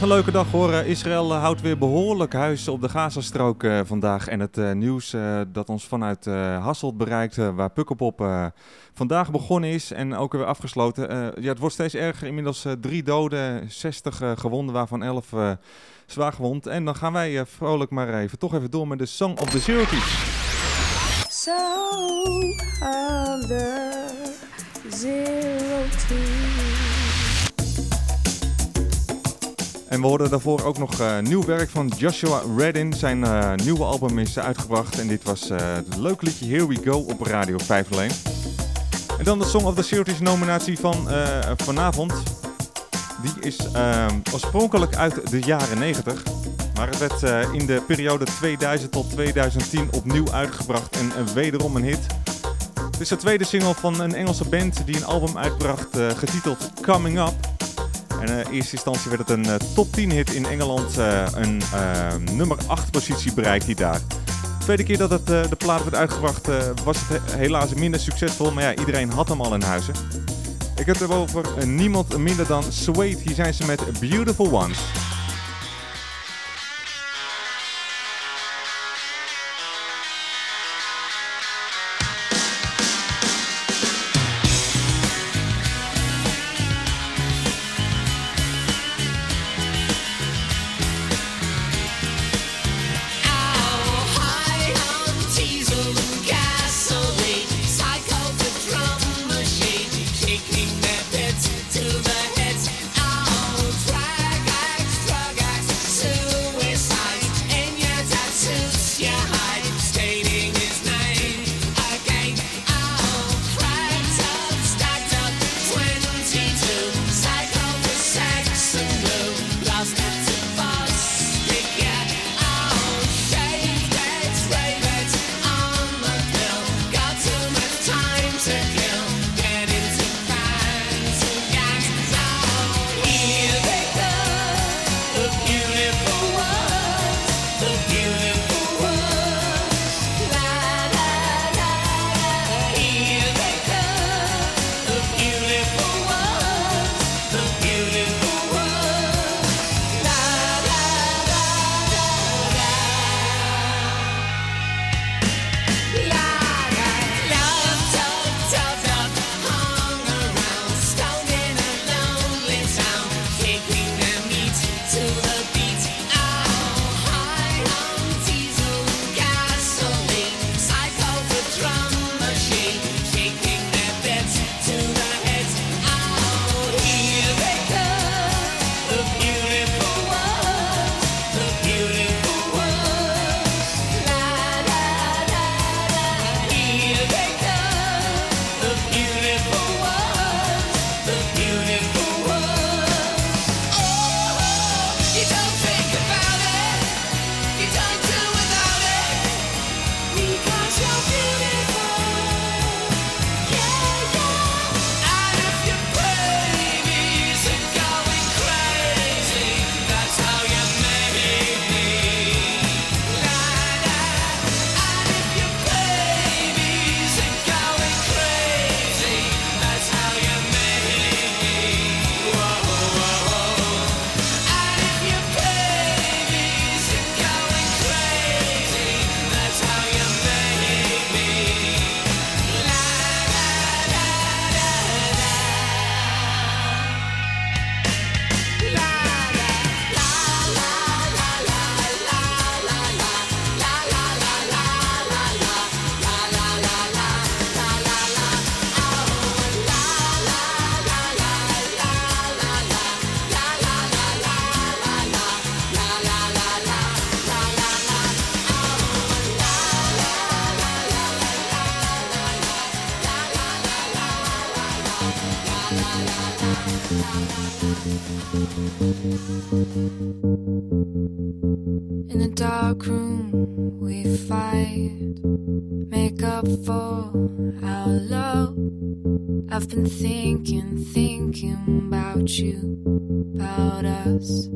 [SPEAKER 11] Een leuke dag hoor. Eh, Israël eh, houdt weer behoorlijk huis op de Gazastrook eh, vandaag. En het nieuws dat ons vanuit Hasselt bereikt, waar Pukkelpop vandaag begonnen is en ook weer afgesloten. Ja, het wordt steeds erger. Inmiddels drie doden, 60 eh, gewonden, waarvan 11 eh, zwaar gewond. En dan gaan wij vrolijk maar even, toch even door met de Song of the Zeroties.
[SPEAKER 15] Song of the zero
[SPEAKER 11] En we hoorden daarvoor ook nog eh, nieuw werk van Joshua Redin. Zijn eh, nieuwe album is uitgebracht. En dit was eh, het leuke liedje Here We Go op Radio 501. En dan de Song of the Series nominatie van vanavond. Die is eh, oorspronkelijk uit de jaren 90. Maar het werd in de periode 2000 tot 2010 opnieuw uitgebracht. En wederom een hit. Het is de tweede single van een Engelse band die een album uitbracht getiteld Coming Up. En eh, in eerste instantie werd het een eh, top 10 hit in Engeland. eh, een nummer 8 positie bereikt hij daar. De tweede keer dat het, de plaat werd uitgebracht was het he- helaas minder succesvol. Maar ja, iedereen had hem al in huizen. Ik heb het over niemand minder dan Suede. Hier zijn ze met Beautiful Ones.
[SPEAKER 29] You, about us.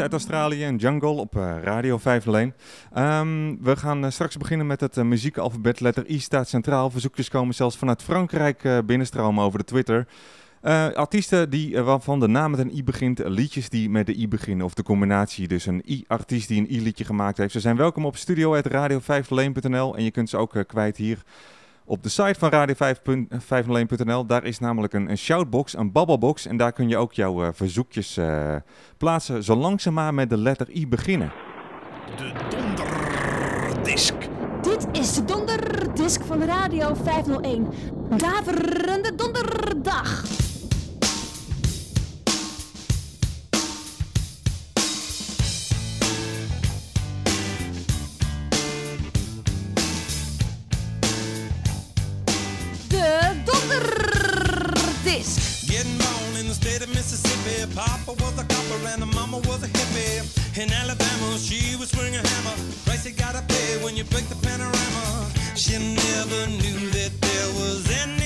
[SPEAKER 11] Uit Australië en Jungle op eh, Radio 501. Ehm, we gaan eh, straks beginnen met het eh, muziekalfabet. Letter I staat centraal. Verzoekjes komen zelfs vanuit Frankrijk binnenstromen over de Twitter. Artiesten die, waarvan de naam met een I begint, liedjes die met de I beginnen. Of de combinatie, dus een I-artiest die een I-liedje gemaakt heeft. Ze zijn welkom op studio.radio501.nl en je kunt ze ook kwijt hier op de site van radio501.nl. Daar is namelijk een, een shoutbox, een babbelbox. En daar kun je ook jouw eh, verzoekjes eh, plaatsen, zolang ze maar met de letter I beginnen.
[SPEAKER 30] Disc.
[SPEAKER 31] Dit is de donderdisc van Radio 501. Daverende donderdag. Donderdisc.
[SPEAKER 14] Getting born in the state of Mississippi. Papa was a copper and mama was a hippie. In Alabama, she was swinging a hammer. Price you gotta pay when you break the panorama. She never knew that there was anything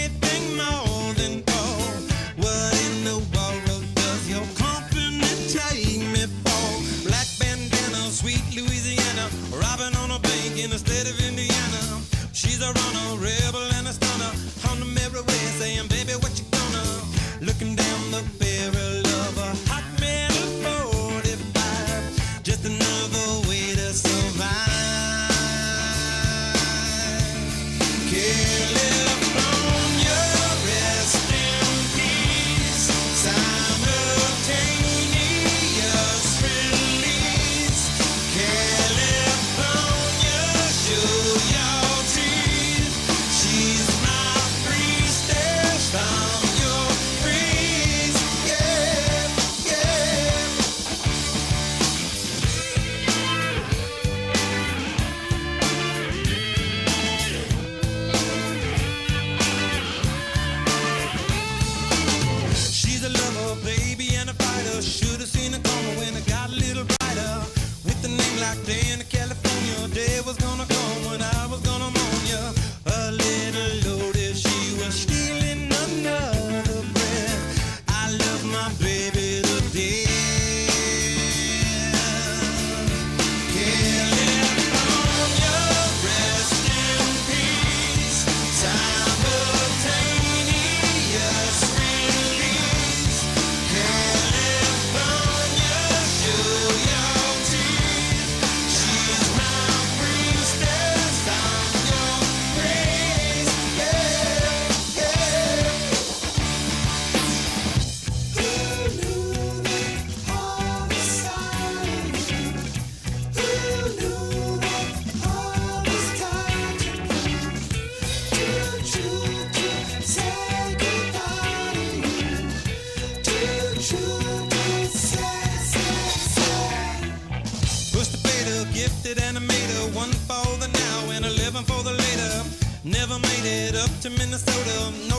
[SPEAKER 14] to Minnesota.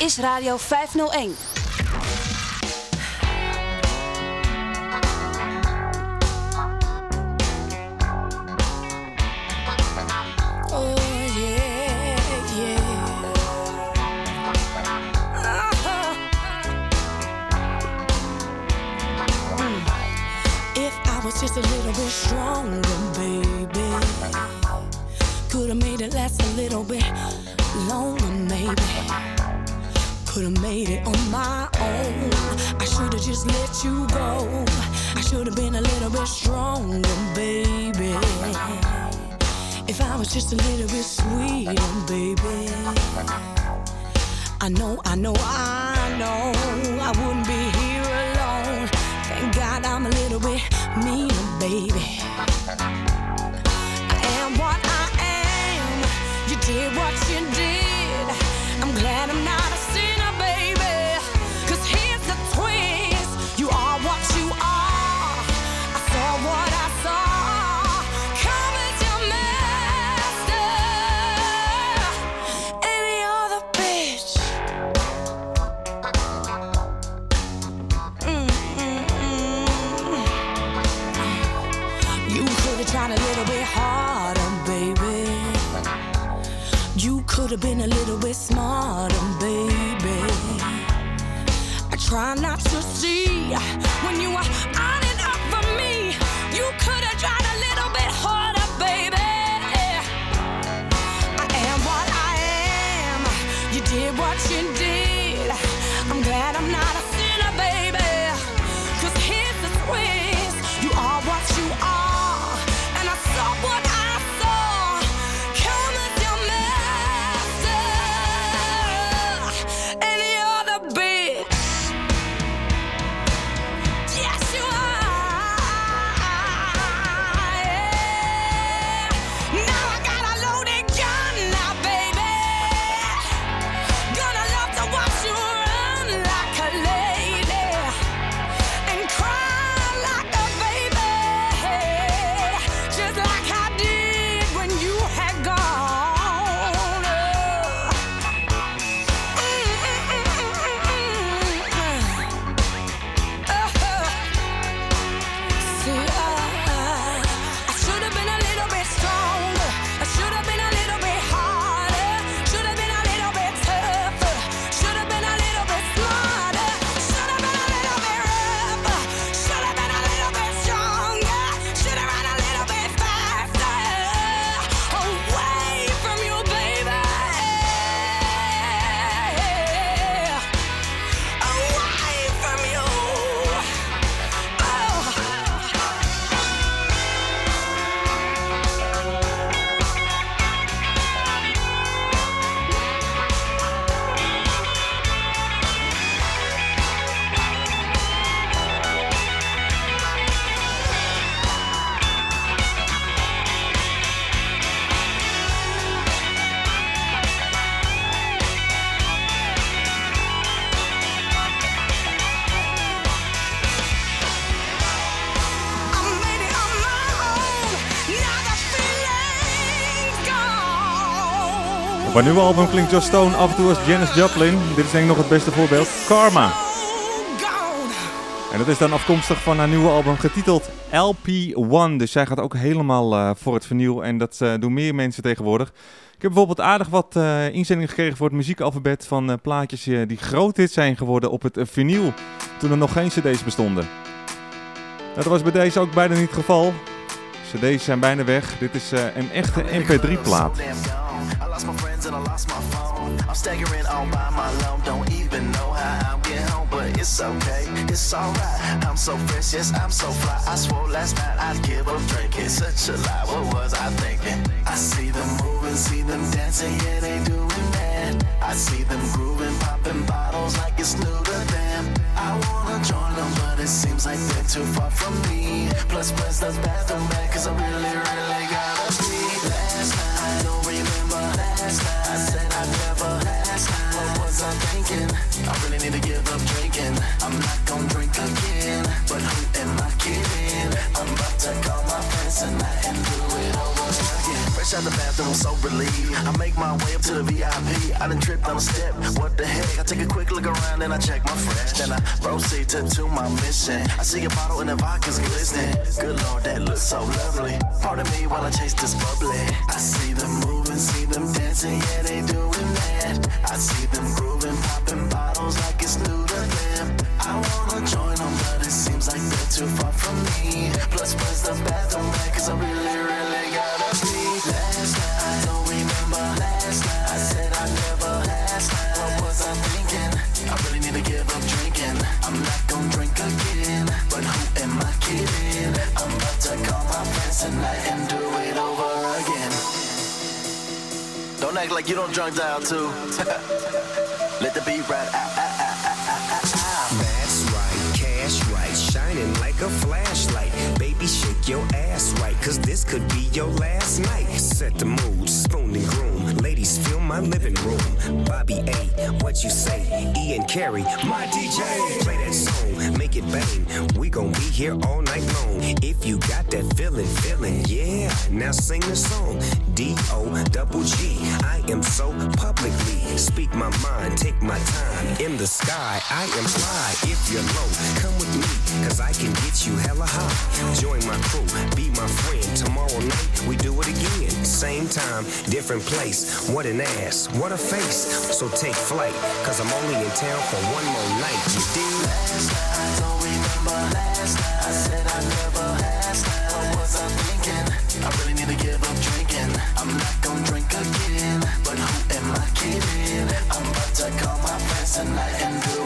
[SPEAKER 16] Is Radio 501.
[SPEAKER 11] Haar nieuwe album klinkt Joss Stone af en toe als Janis Joplin. Dit is denk ik nog het beste voorbeeld. Karma. En dat is dan afkomstig van haar nieuwe album getiteld LP1. Dus zij gaat ook helemaal eh, voor het vernieuw. En dat eh, doen meer mensen tegenwoordig. Ik heb bijvoorbeeld aardig wat eh inzendingen gekregen voor het muziekalfabet van plaatjes die groot zijn geworden op het vinyl. Toen er nog geen cd's bestonden. Dat was bij deze ook bijna niet het geval. cd's zijn bijna weg. Dit is een echte mp3 plaat.
[SPEAKER 32] I lost my phone. I'm staggering all by my loan. Don't even know how I'm get home, but it's okay, it's alright. I'm so fresh, yes, I'm so fly. I swore last night I'd give up drinking. Such a lie, what was I thinking? I see them moving, see them dancing, yeah, they doing that. I see them grooving, popping bottles like it's new to them. I wanna join them, but it seems like they're too far from me. Plus, plus the bathroom man, cause I really, really gotta my friends do it. Fresh out the bathroom. so relieved. I make my way up to the VIP. I done tripped on a step. What the heck? I take a quick look around and I check my fresh. Then I proceed to, to my mission. I see a bottle and the vodka's glistening. Good lord, that looks so lovely. Pardon me while I chase this bubbly. I see them moving, see them dancing, yeah, they doing that. I see them grooving, too far from me. Plus, where's the bathroom at? Cause I really, really gotta be. Last night, I don't remember last night. I said I never last night. What was I thinking? I really need to give up drinking. I'm not gonna drink again. But who am I kidding? I'm about to call my friends tonight and do it over again. Don't act like you don't drunk dial too. (laughs) Let the beat ride out.
[SPEAKER 33] That's like a flashlight. Baby, shake your ass right, cause this could be your last night. Set the mood, spoon and groom. Ladies, fill my living room. Bobby A, what you say? Ian Carey, my DJ. Play that song, bang. We gon' be here all night long. If you got that feeling, feeling, yeah. Now sing the song. D O double G. I am so publicly. Speak my mind, take my time. In the sky, I am fly. If you're low, come with me, cause I can get you hella high. Join my crew, be my friend. Tomorrow night, we do it again. Same time, different place. What an ass, what a face. So take flight, cause I'm only in town for one more night. You dig?
[SPEAKER 32] I said I never last night. What was I thinking? I really need to give up drinking. I'm not gonna drink again. But who am I kidding? I'm about to call my friends tonight and do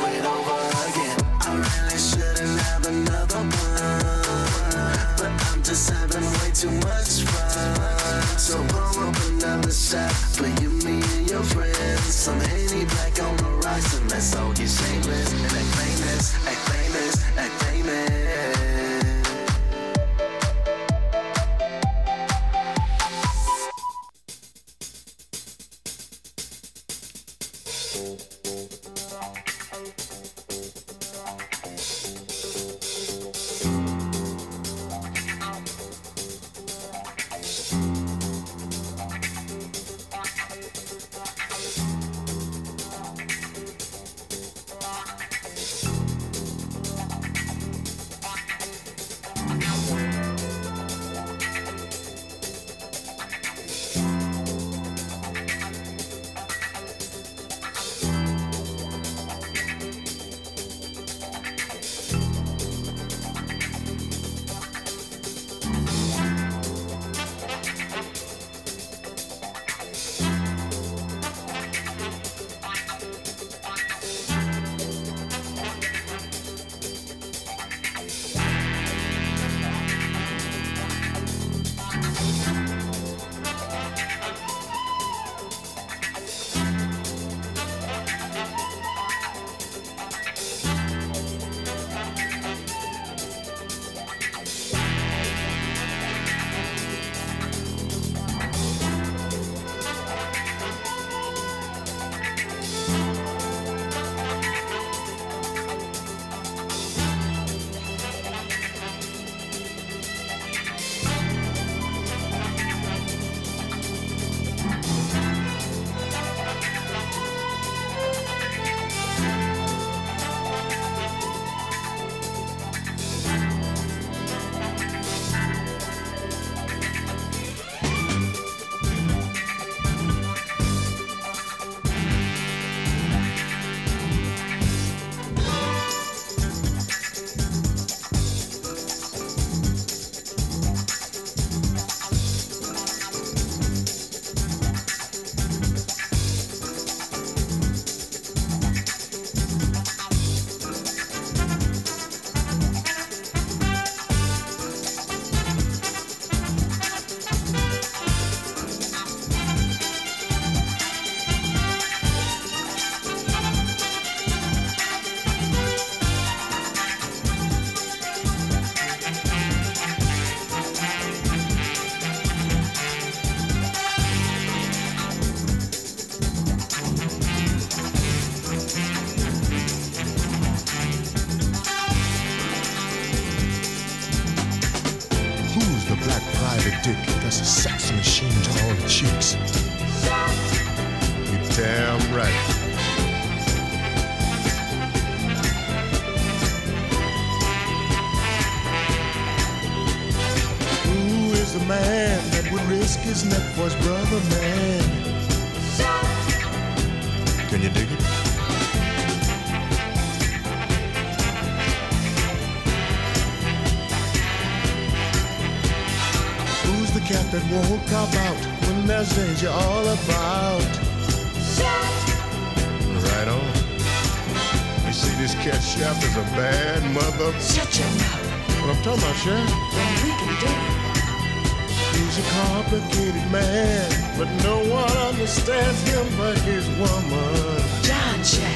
[SPEAKER 7] sex machine to all the chicks. You damn right. Who is the man that would risk his neck for his brother, man? Can you dig it? That won't cop out when there's danger all about? Right on. You see, this cat chef is a bad mother. Shut your mouth. What I'm talking about, chef? We can do it. He's a complicated man, but no one understands him but his woman. John Jack.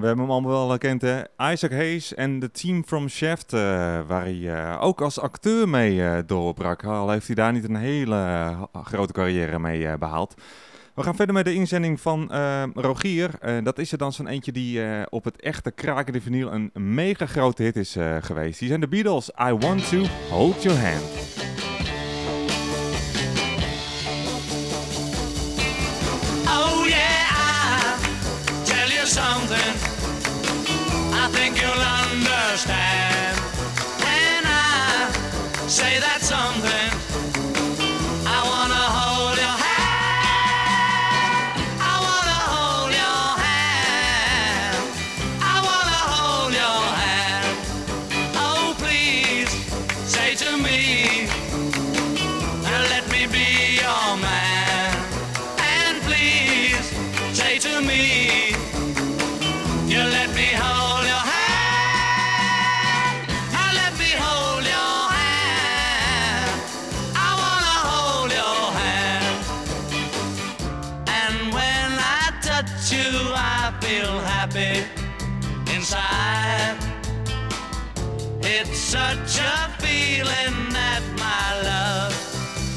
[SPEAKER 11] We hebben hem allemaal wel gekend, hè? Isaac Hayes en de team from Shaft, eh, waar hij eh, ook als acteur mee eh, doorbrak. Al heeft hij daar niet een hele grote carrière mee eh, behaald. We gaan verder met de inzending van Rogier. Dat is er dan zo'n eentje die op het echte krakende een mega grote hit is geweest. Die zijn de Beatles. I Want To Hold Your Hand.
[SPEAKER 34] You'll understand. When I say that such a feeling that my love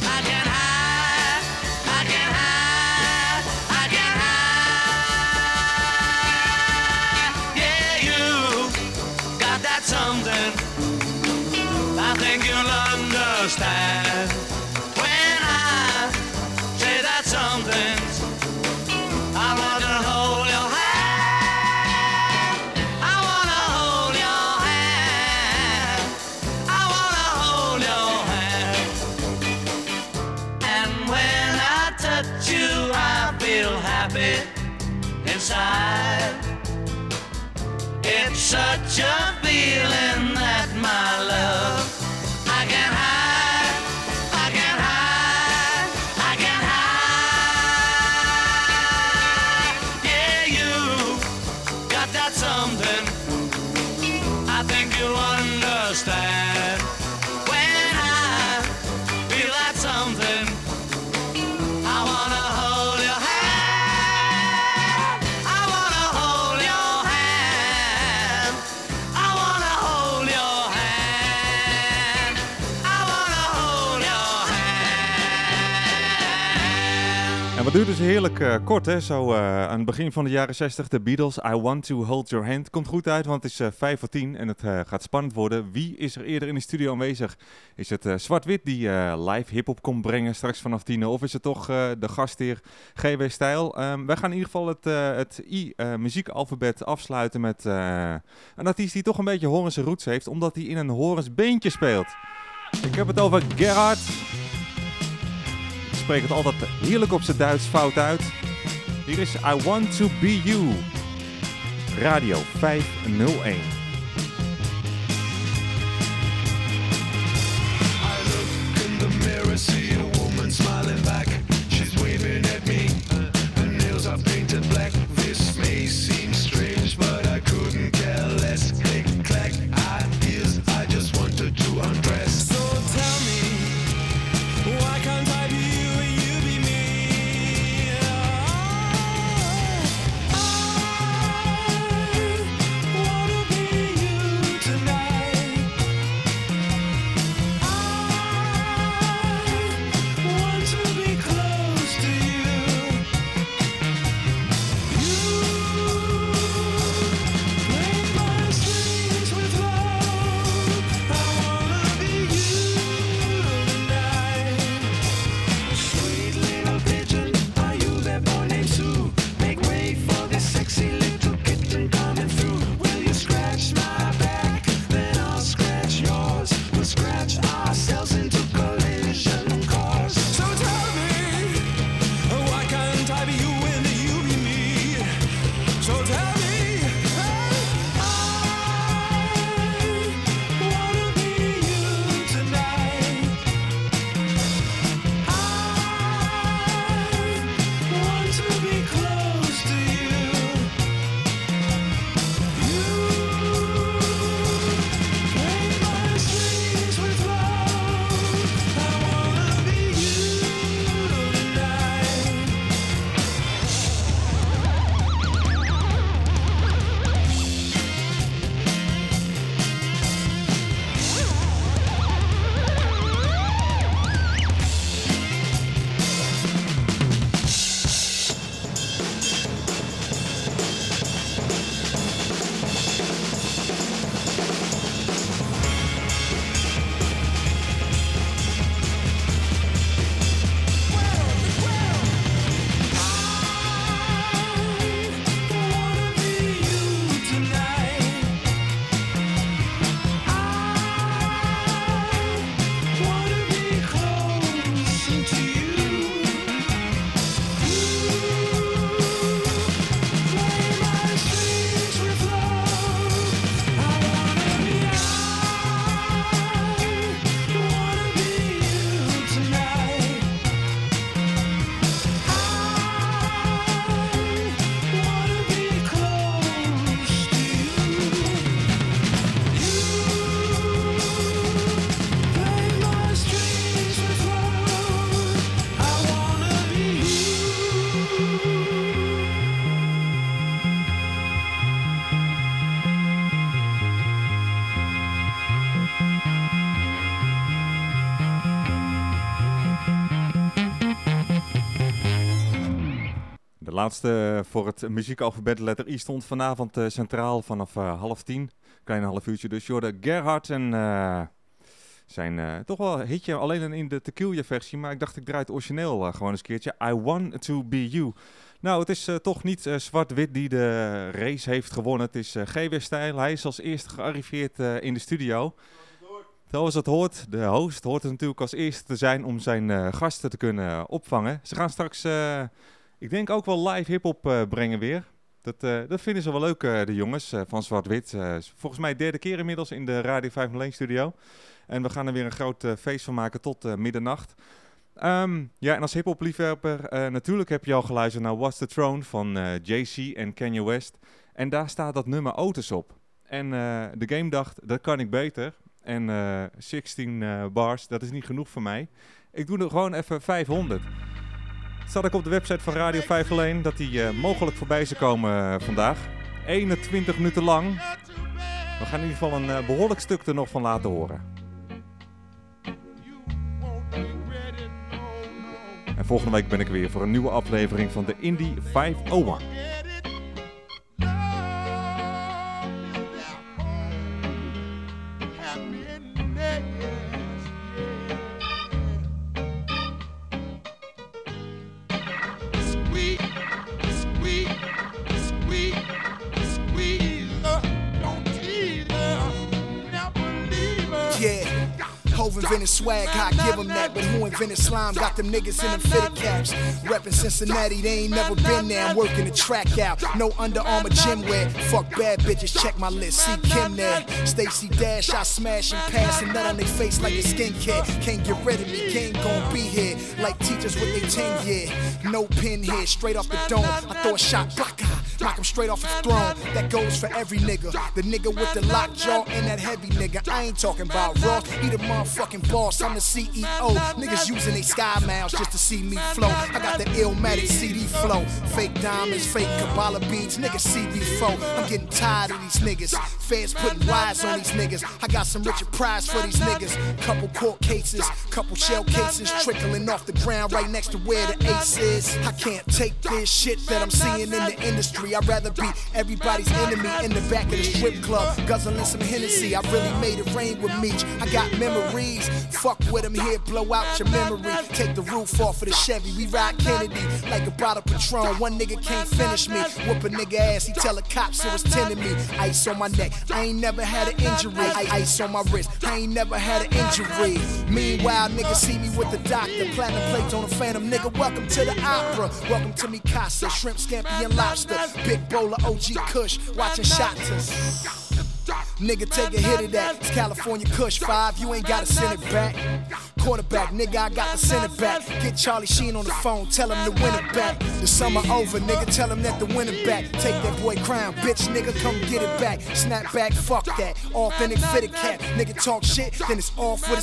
[SPEAKER 34] I can hide, I can hide, I can hide. Yeah, you got that something. I think you'll understand inside. It's such a feeling that my love
[SPEAKER 11] dus heerlijk eh, kort, hè? Zo eh, aan het begin van de jaren 60, de Beatles, I Want To Hold Your Hand. Komt goed uit, want het is eh 5 voor 10 en het eh, gaat spannend worden. Wie is er eerder in de studio aanwezig? Is het eh, Zwart-Wit die eh, live hip-hop komt brengen straks vanaf 10? Of is het toch eh, de gastheer GW Stijl? Ehm, wij gaan in ieder geval het, eh, het I-muziekalfabet afsluiten met eh, een artiest die toch een beetje Horense roots heeft, omdat hij in een Horens beentje speelt. Ik heb het over Gerhard. Ik spreek het altijd heerlijk op zijn Duits fout uit. Hier is I Want To Be You. Radio 501.
[SPEAKER 14] in the
[SPEAKER 11] laatste voor het muziekalfabet letter I stond vanavond eh, centraal vanaf eh, half tien. Klein half uurtje dus. Jorde Gerhard en eh, zijn eh, toch wel hitje alleen in de tequila versie. Maar ik dacht ik draai het origineel eh, gewoon eens een keertje. I Want To Be You. Nou, het is eh, toch niet eh, zwart-wit die de race heeft gewonnen. Het is eh GW Stijl. Hij is als eerste gearriveerd eh, in de studio. Zoals het hoort, de host hoort het natuurlijk als eerste te zijn om zijn eh, gasten te kunnen opvangen. Ze gaan straks, eh, ik denk ook wel live hip-hop eh, brengen weer. Dat, eh, dat vinden ze wel leuk, eh, de jongens van Zwart-Wit. Volgens mij derde keer inmiddels in de Radio 501 studio. En we gaan er weer een groot feest van maken tot middernacht. Ehm, ja, en als hip-hop liefhebber, natuurlijk heb je al geluisterd naar What's the Throne van JC en Kanye West. En daar staat dat nummer Otis op. En de game dacht, dat kan ik beter. En eh 16 eh, bars, dat is niet genoeg voor mij. Ik doe er gewoon even 500. Zat ik op de website van Radio 501 dat die eh, mogelijk voorbij zou komen eh, vandaag. 21 minuten lang. We gaan in ieder geval een eh, behoorlijk stuk er nog van laten horen. En volgende week ben ik weer voor een nieuwe aflevering van de Indie 501.
[SPEAKER 23] Hove invented swag, I give them that. But who invented slime? Got them niggas in them fitted caps. Reppin' Cincinnati, they ain't never been there. I'm working the track out. No Under Armour gym wear. Fuck bad bitches, check my list. See Kim there. Stacy Dash, I smash and pass and nut on their face like a skincare. Can't get rid of me, gang gon' be here. Like teachers with their 10 year. No pin here, straight off the dome. I throw a shot, black eye, knock him straight off his throne. That goes for every nigga. The nigga with the lock jaw and that heavy nigga. I ain't talking about Ross, he the motherfucking boss. I'm the CEO. Niggas using they sky miles just to see me flow. I got the illmatic CD flow. Fake diamonds, fake Kabbalah beads. Niggas see before. I'm getting tired of these niggas. Feds putting wires on these niggas. I got some Richard Prize for these niggas. Couple court cases, couple shell cases trickling off the ground right next to where the ace is. I can't take this shit that I'm seeing in the industry. I'd rather be everybody's enemy in the back of the strip club, guzzling some Hennessy. I really made it rain with Meech. I got memories. Fuck with them here, blow out your memory. Take the roof off of the Chevy. We ride Kennedy like a bottle Patron. One nigga can't finish me. Whoop a nigga ass, he tell the cops it was 10 of me. Ice on my neck, I ain't never had an injury. Ice on my wrist, I ain't never had an injury. Meanwhile, niggas see me with the doctor. Platinum plates on a phantom, nigga. Welcome to the opera. Welcome to me casa, shrimp, scampi, and lobster. Big bowl of OG Kush, watching shots. Nigga, take a hit of that. It's California Kush 5, you ain't gotta send it back. Quarterback, nigga, I got to send it back. Get Charlie Sheen on the phone, tell him to win it back. The summer over, nigga, tell him that the winner back. Take that boy crown, bitch, nigga, come get it back. Snap back, fuck that. Authentic fitted cap. Nigga talk shit, then it's off with his